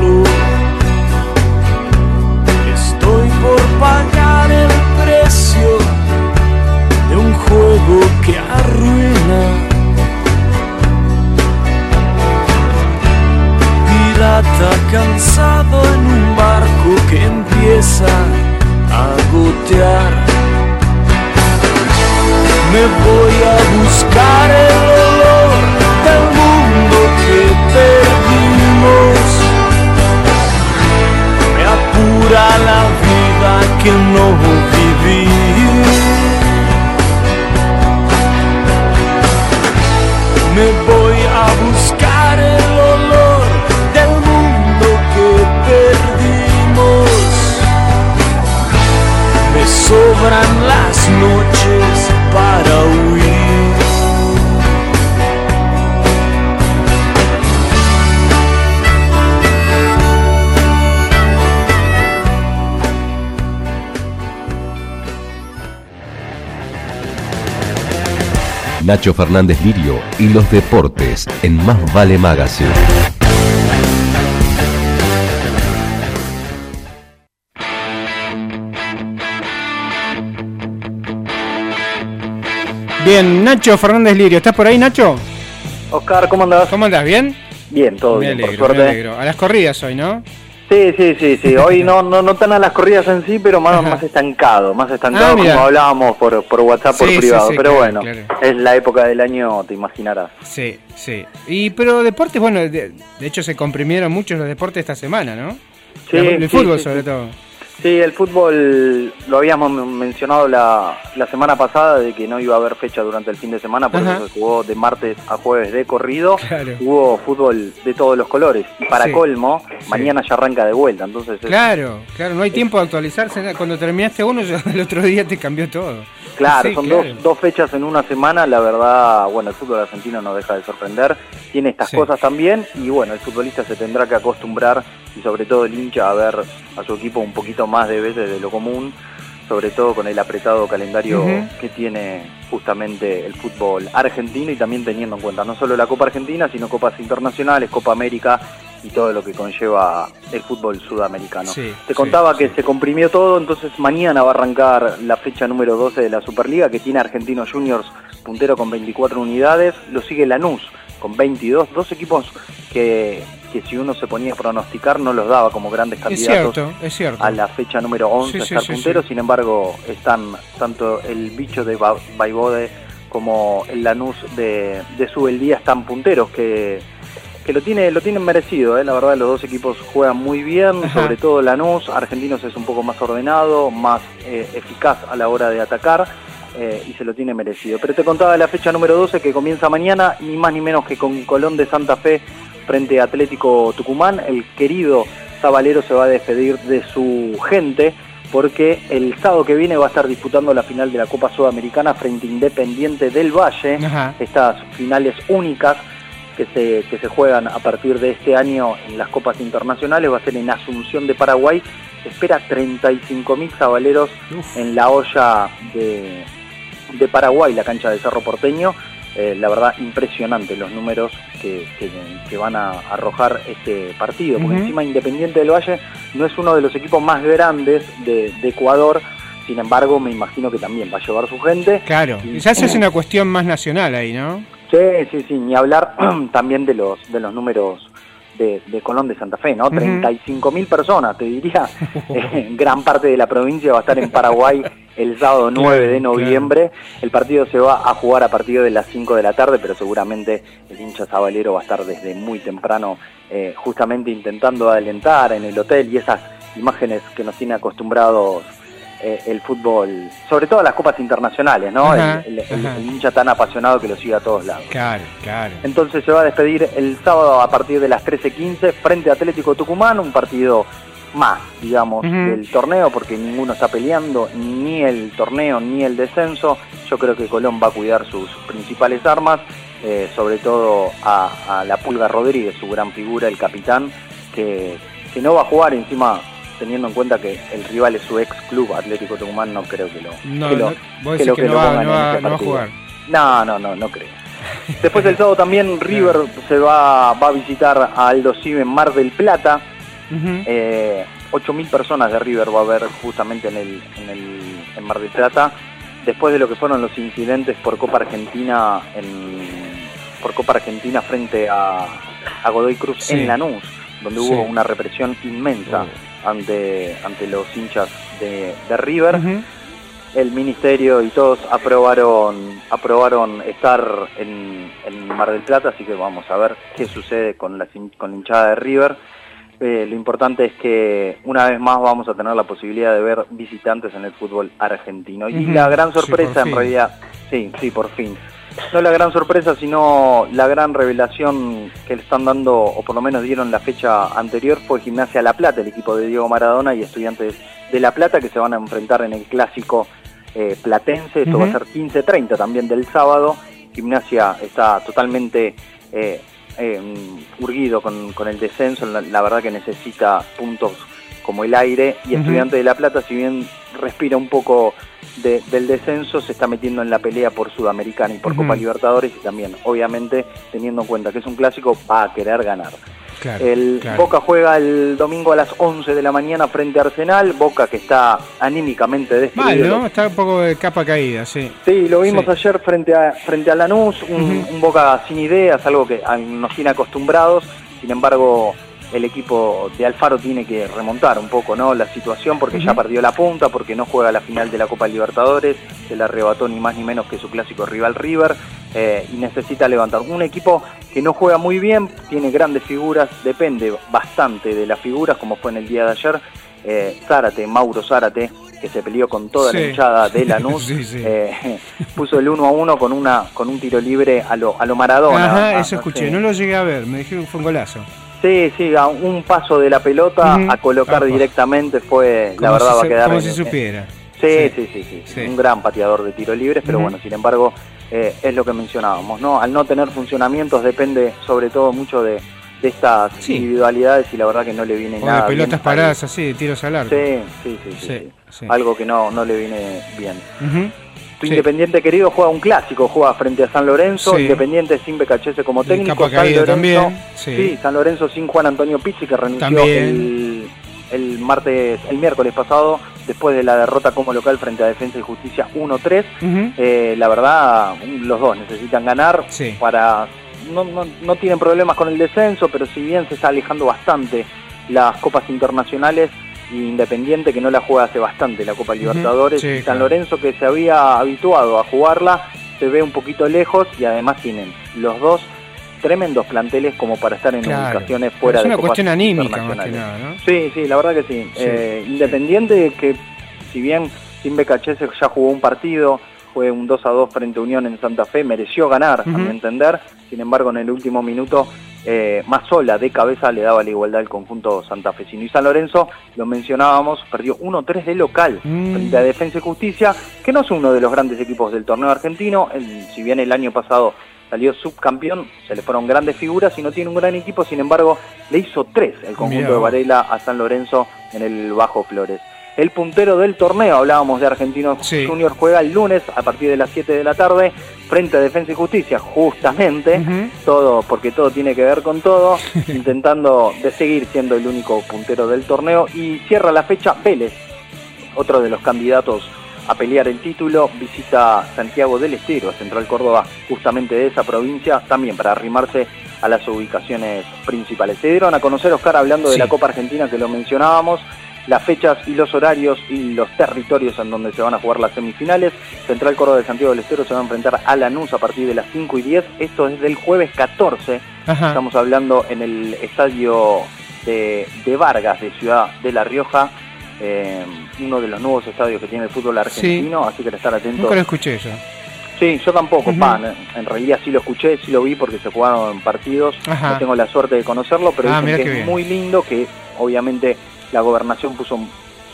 Nacho Fernández Lirio y los deportes en Más Vale Magazine. Bien, Nacho Fernández Lirio, ¿estás por ahí Nacho? Oscar, ¿cómo andás? ¿Cómo andás? ¿Bien? Bien, todo me bien, alegro, por me suerte. alegro. A las corridas hoy, ¿no? Sí, sí, sí, sí. Hoy no, no, no tan a las corridas en sí, pero más, más estancado, más estancado Ah, como hablábamos por, por WhatsApp, por Sí, privado. sí, pero claro, bueno, claro. es la época del año, te imaginarás. Sí, sí. Y pero deportes, bueno, de, de hecho se comprimieron muchos los deportes esta semana, ¿no? Sí, el, fútbol sobre todo. Sí, el fútbol lo habíamos men- mencionado la, la semana pasada de que no iba a haber fecha durante el fin de semana, por Ajá. eso se jugó de martes a jueves de corrido. Claro. Hubo fútbol de todos los colores. Y para Sí. colmo, Sí. mañana ya arranca de vuelta. Entonces, es- Claro, claro, no hay tiempo de actualizarse. Cuando terminaste uno, ya el otro día te cambió todo. Claro, Sí, son claro. Dos, dos fechas en una semana, la verdad, bueno, el fútbol argentino no deja de sorprender, tiene estas cosas también y bueno, el futbolista se tendrá que acostumbrar y sobre todo el hincha a ver a su equipo un poquito más de veces de lo común, sobre todo con el apretado calendario que tiene justamente el fútbol argentino y también teniendo en cuenta no solo la Copa Argentina, sino copas internacionales, Copa América y todo lo que conlleva el fútbol sudamericano. Sí, Te sí, contaba que se comprimió todo, entonces mañana va a arrancar la fecha número 12 de la Superliga que tiene Argentinos Juniors puntero con 24 unidades, lo sigue Lanús con 22, dos equipos que, que si uno se ponía a pronosticar no los daba como grandes Es candidatos cierto, es cierto. a la fecha número 11 Sí, estar sí, punteros, sí. sin embargo están tanto el bicho de Ba- Baibode como el Lanús de, de Subeldía están punteros que, que lo tiene lo tienen merecido, ¿eh? la verdad los dos equipos juegan muy bien, Ajá. sobre todo Lanús, Argentinos es un poco más ordenado, más eh, eficaz a la hora de atacar eh, y se lo tiene merecido. Pero te contaba la fecha número 12 que comienza mañana, ni más ni menos que con Colón de Santa Fe frente a Atlético Tucumán. El querido Zabalero se va a despedir de su gente porque el sábado que viene va a estar disputando la final de la Copa Sudamericana frente a Independiente del Valle. Ajá. Estas finales únicas que se, que se juegan a partir de este año en las copas internacionales va a ser en Asunción de Paraguay. Espera 35.000 sabaleros Uf. en la olla de, de Paraguay, la cancha de Cerro Porteño. Eh, la verdad, impresionante los números que, que- que van a arrojar este partido, porque encima Independiente del Valle no es uno de los equipos más grandes de, de Ecuador, sin embargo me imagino que también va a llevar su gente. Claro, Y- se hace una cuestión más nacional ahí, ¿no? Sí, sí, sí, ni hablar también de los de los números de, de Colón de Santa Fe, ¿no? Ujú. 35 mil personas, te diría. Eh, gran parte de la provincia va a estar en Paraguay el sábado 9 de noviembre. El partido se va a jugar a partir de las 5 de la tarde, pero seguramente el hincha sabalero va a estar desde muy temprano eh, justamente intentando adelantar en el hotel y esas imágenes que nos tiene acostumbrados eh, el fútbol, sobre todo las copas internacionales, ¿no? Ajá, el, el hincha tan apasionado que lo sigue a todos lados. Claro, claro. Entonces se va a despedir el sábado a partir de las 13.15 frente a Atlético Tucumán, un partido más, digamos, Ujú. del torneo, porque ninguno está peleando, ni el torneo ni el descenso. Yo creo que Colón va a cuidar sus principales armas, eh, sobre todo a, a la Pulga Rodríguez, su gran figura, el capitán, que, que no va a jugar encima. Teniendo en cuenta que el rival es su ex club Atlético Tucumán, no creo que lo, No, que lo, no, que lo- que no lo va, pongan no va- no va a partido. jugar. No, no, no, no creo. Después del sábado también River se va, va a visitar a Aldo Civi en Mar del Plata. Ujú. Eh, 8.000 personas de River va a haber justamente en, el, en, el, en Mar del Plata. Después de lo que fueron los incidentes por Copa Argentina en, por Copa Argentina frente a, a Godoy Cruz Sí. en Lanús, donde Sí. hubo una represión inmensa ante, ante los hinchas de, de River el ministerio y todos aprobaron aprobaron estar en, en Mar del Plata, así que vamos a ver qué sucede con la, con la hinchada de River. Eh, lo importante es que una vez más vamos a tener la posibilidad de ver visitantes en el fútbol argentino. Y la gran Sí, sorpresa en realidad, sí, sí, por fin. No la gran sorpresa, sino la gran revelación que le están dando, o por lo menos dieron la fecha anterior, fue Gimnasia La Plata, el equipo de Diego Maradona y Estudiantes de La Plata, que se van a enfrentar en el clásico eh, platense. Esto va a ser 15.30 también del sábado. Gimnasia está totalmente eh, eh, urgido con, con el descenso. La, la verdad que necesita puntos como el aire. Y. Estudiante de La Plata, si bien respira un poco de- del descenso, se está metiendo en la pelea por Sudamericana y por. Copa Libertadores. Y también, obviamente, teniendo en cuenta que es un clásico, va a querer ganar. Claro, El claro. Boca juega el domingo a las 11 de la mañana frente a Arsenal. Boca que está anímicamente Mal, destruido. ¿no? Está un poco de capa caída, sí. Sí, lo vimos Sí. ayer frente a frente a Lanús, un, un Boca sin ideas, algo que nos tiene acostumbrados. Sin embargo, el equipo de Alfaro tiene que remontar un poco, ¿no? La situación porque ya perdió la punta, porque no juega la final de la Copa Libertadores, se la arrebató ni más ni menos que su clásico rival River eh, y necesita levantar un equipo que no juega muy bien, tiene grandes figuras, depende bastante de las figuras, como fue en el día de ayer. Eh, Zárate, Mauro Zárate, que se peleó con toda la hinchada de Lanús, Sí, sí. eh, puso el 1 a 1 con una con un tiro libre a lo, a lo Maradona. Ajá, Ah, eso escuché. No lo llegué a ver, me dijeron que fue un golazo. Sí, sí, a un paso de la pelota a colocar directamente fue, la verdad si va a quedar... Como en- si supiera. Sí, Sí. sí, sí, un gran pateador de tiro libres, pero bueno, sin embargo, eh, es lo que mencionábamos, ¿no? Al no tener funcionamientos depende sobre todo mucho de, de estas individualidades y la verdad que no le viene O nada pelotas paradas así, de tiros al arco. Sí, sí, sí, sí. Algo que no, no le viene bien. Sí. Independiente querido juega un clásico, juega frente a San Lorenzo, Sí. Independiente sin Becachese como técnico, San Lorenzo, también, sí. San Lorenzo sin Juan Antonio Pizzi que renunció el, el martes, el miércoles pasado, después de la derrota como local frente a Defensa y Justicia 1-3. Ujú. Eh, la verdad, los dos necesitan ganar para no, no, no tienen problemas con el descenso, pero si bien se está alejando bastante las copas internacionales y Independiente que no la juega hace bastante la Copa Libertadores Sí, y San. Lorenzo que se había habituado a jugarla se ve un poquito lejos y además tienen los dos tremendos planteles como para estar en Claro. ubicaciones fuera es de una copas cuestión anímica más que internacionales. nada, ¿no? Sí, sí, la verdad que sí. Sí. Eh, Independiente que si bien sin Becachese ya jugó un partido, fue un 2 a 2 frente a Unión en Santa Fe, mereció ganar, a Ujú. mi entender. Sin embargo, en el último minuto, eh, más sola, de cabeza, le daba la igualdad al conjunto santafesino. Y San Lorenzo, lo mencionábamos, perdió 1-3 de local Mm. frente a Defensa y Justicia, que no es uno de los grandes equipos del torneo argentino. El- si bien el año pasado salió subcampeón, se le fueron grandes figuras y no tiene un gran equipo, sin embargo, le hizo tres el conjunto de. Varela a San Lorenzo en el Bajo Flores. El puntero del torneo, hablábamos de Argentinos Sí. Junior, juega el lunes a partir de las 7 de la tarde frente a Defensa y Justicia, justamente, todo porque todo tiene que ver con todo, intentando de seguir siendo el único puntero del torneo. Y cierra la fecha Vélez, otro de los candidatos a pelear el título, visita Santiago del Estero, Central Córdoba, justamente de esa provincia, también para arrimarse a las ubicaciones principales. Se dieron a conocer, Oscar, hablando de la Copa Argentina que lo mencionábamos, las fechas y los horarios y los territorios en donde se van a jugar las semifinales. Central Córdoba de Santiago del Estero se va a enfrentar a Lanús a partir de las 5 y 10. Esto es del jueves 14. Ajá. Estamos hablando en el estadio de, de Vargas de Ciudad de La Rioja, eh, uno de los nuevos estadios que tiene el fútbol argentino, así que estar atentos. Nunca lo escuché yo. Sí, yo tampoco, pan. En realidad sí lo escuché, sí lo vi porque se jugaron partidos. Ajá. No tengo la suerte de conocerlo, pero Ah, dicen que es bien. muy lindo, que obviamente la gobernación puso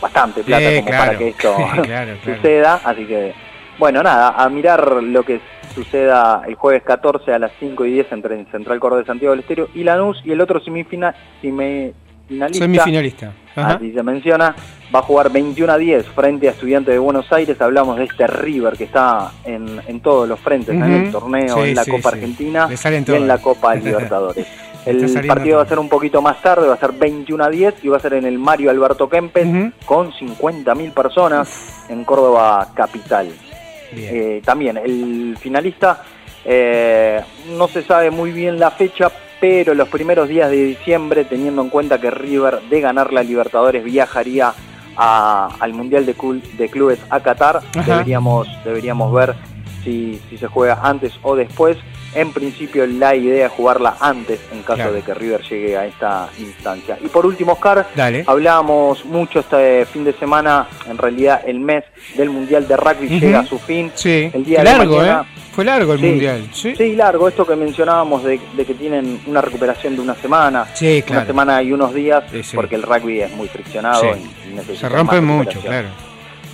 bastante plata como claro. para que esto Claro, suceda. Así que, bueno, nada, a mirar lo que suceda el jueves 14 a las 5 y 10 entre Central Córdoba de Santiago del Estero y Lanús y el otro semifina, semifinalista. Semifinalista. Ajá. Así se menciona, va a jugar 21 a 10 frente a Estudiantes de Buenos Aires. Hablamos de este River que está en, en todos los frentes, en el torneo, Sí, en la sí, Copa sí. Argentina y en la Copa Libertadores. El partido va a ser un poquito más tarde, va a ser 21 a 10 y va a ser en el Mario Alberto Kempes Ujú. con 50.000 personas en Córdoba capital. Eh, también el finalista eh, no se sabe muy bien la fecha, pero los primeros días de diciembre, teniendo en cuenta que River de ganar la Libertadores viajaría a- al Mundial de, Cul- de Clubes a Qatar, Ajá. deberíamos, deberíamos ver si, si se juega antes o después. En principio la idea es jugarla antes en caso Claro. de que River llegue a esta instancia. Y por último, Oscar, Dale. Hablábamos mucho este fin de semana, en realidad el mes del Mundial de Rugby llega a su fin. Sí. El día de largo, mañana- ¿eh? Fue largo el Sí. mundial. Sí. Sí, largo, esto que mencionábamos de, de que tienen una recuperación de una semana, Sí, una semana y unos días, porque el rugby es muy friccionado y, Se rompe mucho, claro.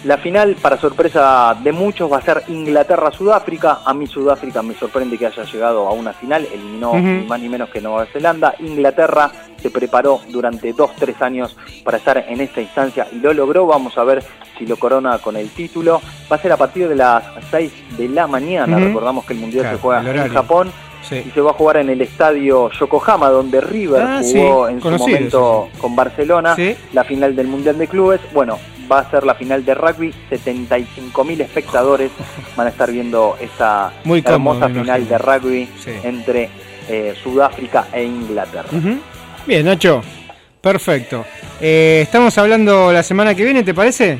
La final, para sorpresa de muchos, va a ser Inglaterra-Sudáfrica. A mí Sudáfrica me sorprende que haya llegado a una final, eliminó Ujú. ni más ni menos que Nueva Zelanda. Inglaterra se preparó durante dos, tres años para estar en esta instancia y lo logró. Vamos a ver si lo corona con el título. Va a ser a partir de las 6 de la mañana. Recordamos que el Mundial Claro, se juega en horario. Y se va a jugar en el estadio Yokohama, donde River Ah, jugó sí, en su momento con Barcelona la final del Mundial de Clubes. Bueno, va a ser la final de rugby, 75.000 espectadores van a estar viendo esta Muy hermosa final de rugby entre eh, Sudáfrica e Inglaterra. Bien, Nacho. Perfecto. Eh, estamos hablando la semana que viene, ¿te parece?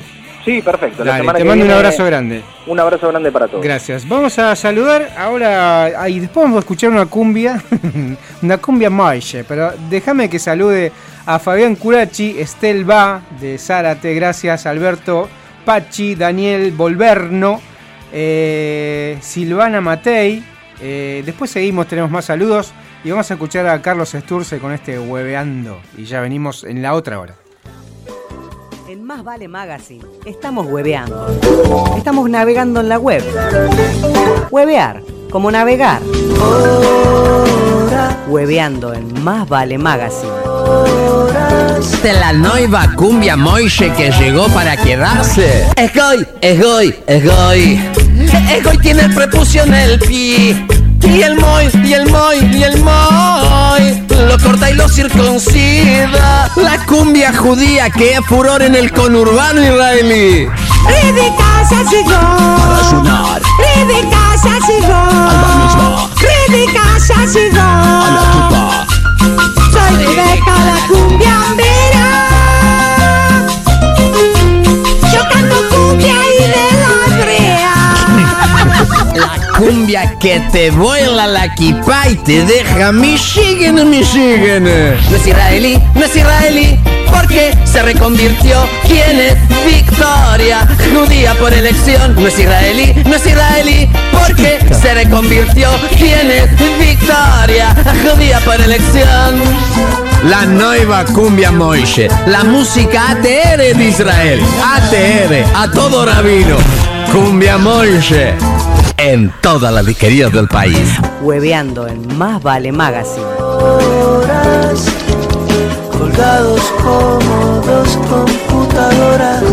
Sí, perfecto. La Dale, semana te que mando un abrazo grande. Un abrazo grande para todos. Gracias. Vamos a saludar ahora. ah, Y después vamos a escuchar una cumbia. una cumbia Moishe. Pero déjame que salude a Fabián Curachi, Estel Va de Zárate. Gracias, Alberto Pachi, Daniel Volverno, eh, Silvana Matei. Eh, después seguimos, tenemos más saludos. Y vamos a escuchar a Carlos Esturce con este hueveando. Y ya venimos en la otra hora. En Más Vale Magazine estamos hueveando. Estamos navegando en la web. Huevear, como navegar. Hueveando en Más Vale Magazine. De la nueva cumbia moche que llegó para quedarse. Egoy, egoy, egoy. Egoy tiene el prepucio en el pie. Y el moy, y el moy, y el moy. Lo corta y lo circuncida. La cumbia judía que es furor en el conurbano israelí. de casa sigo. de casa sigo. de casa sigo. Soy Rebeca la cumbiambera. Cumbia que te vuela la kipa y te deja Michigan, Michigan. No es israelí, no es israelí, porque se reconvirtió. ¿Quién es Victoria? Judía por elección. No es israelí, no es israelí, porque se reconvirtió. ¿Quién es Victoria? Judía por elección. La nueva cumbia Moishe, la música ATR de Israel. ATR, a todo rabino. Cumbia Moishe. En todas las disquerías del país. Hueveando en Más Vale Magazine. Horas colgados como dos computadoras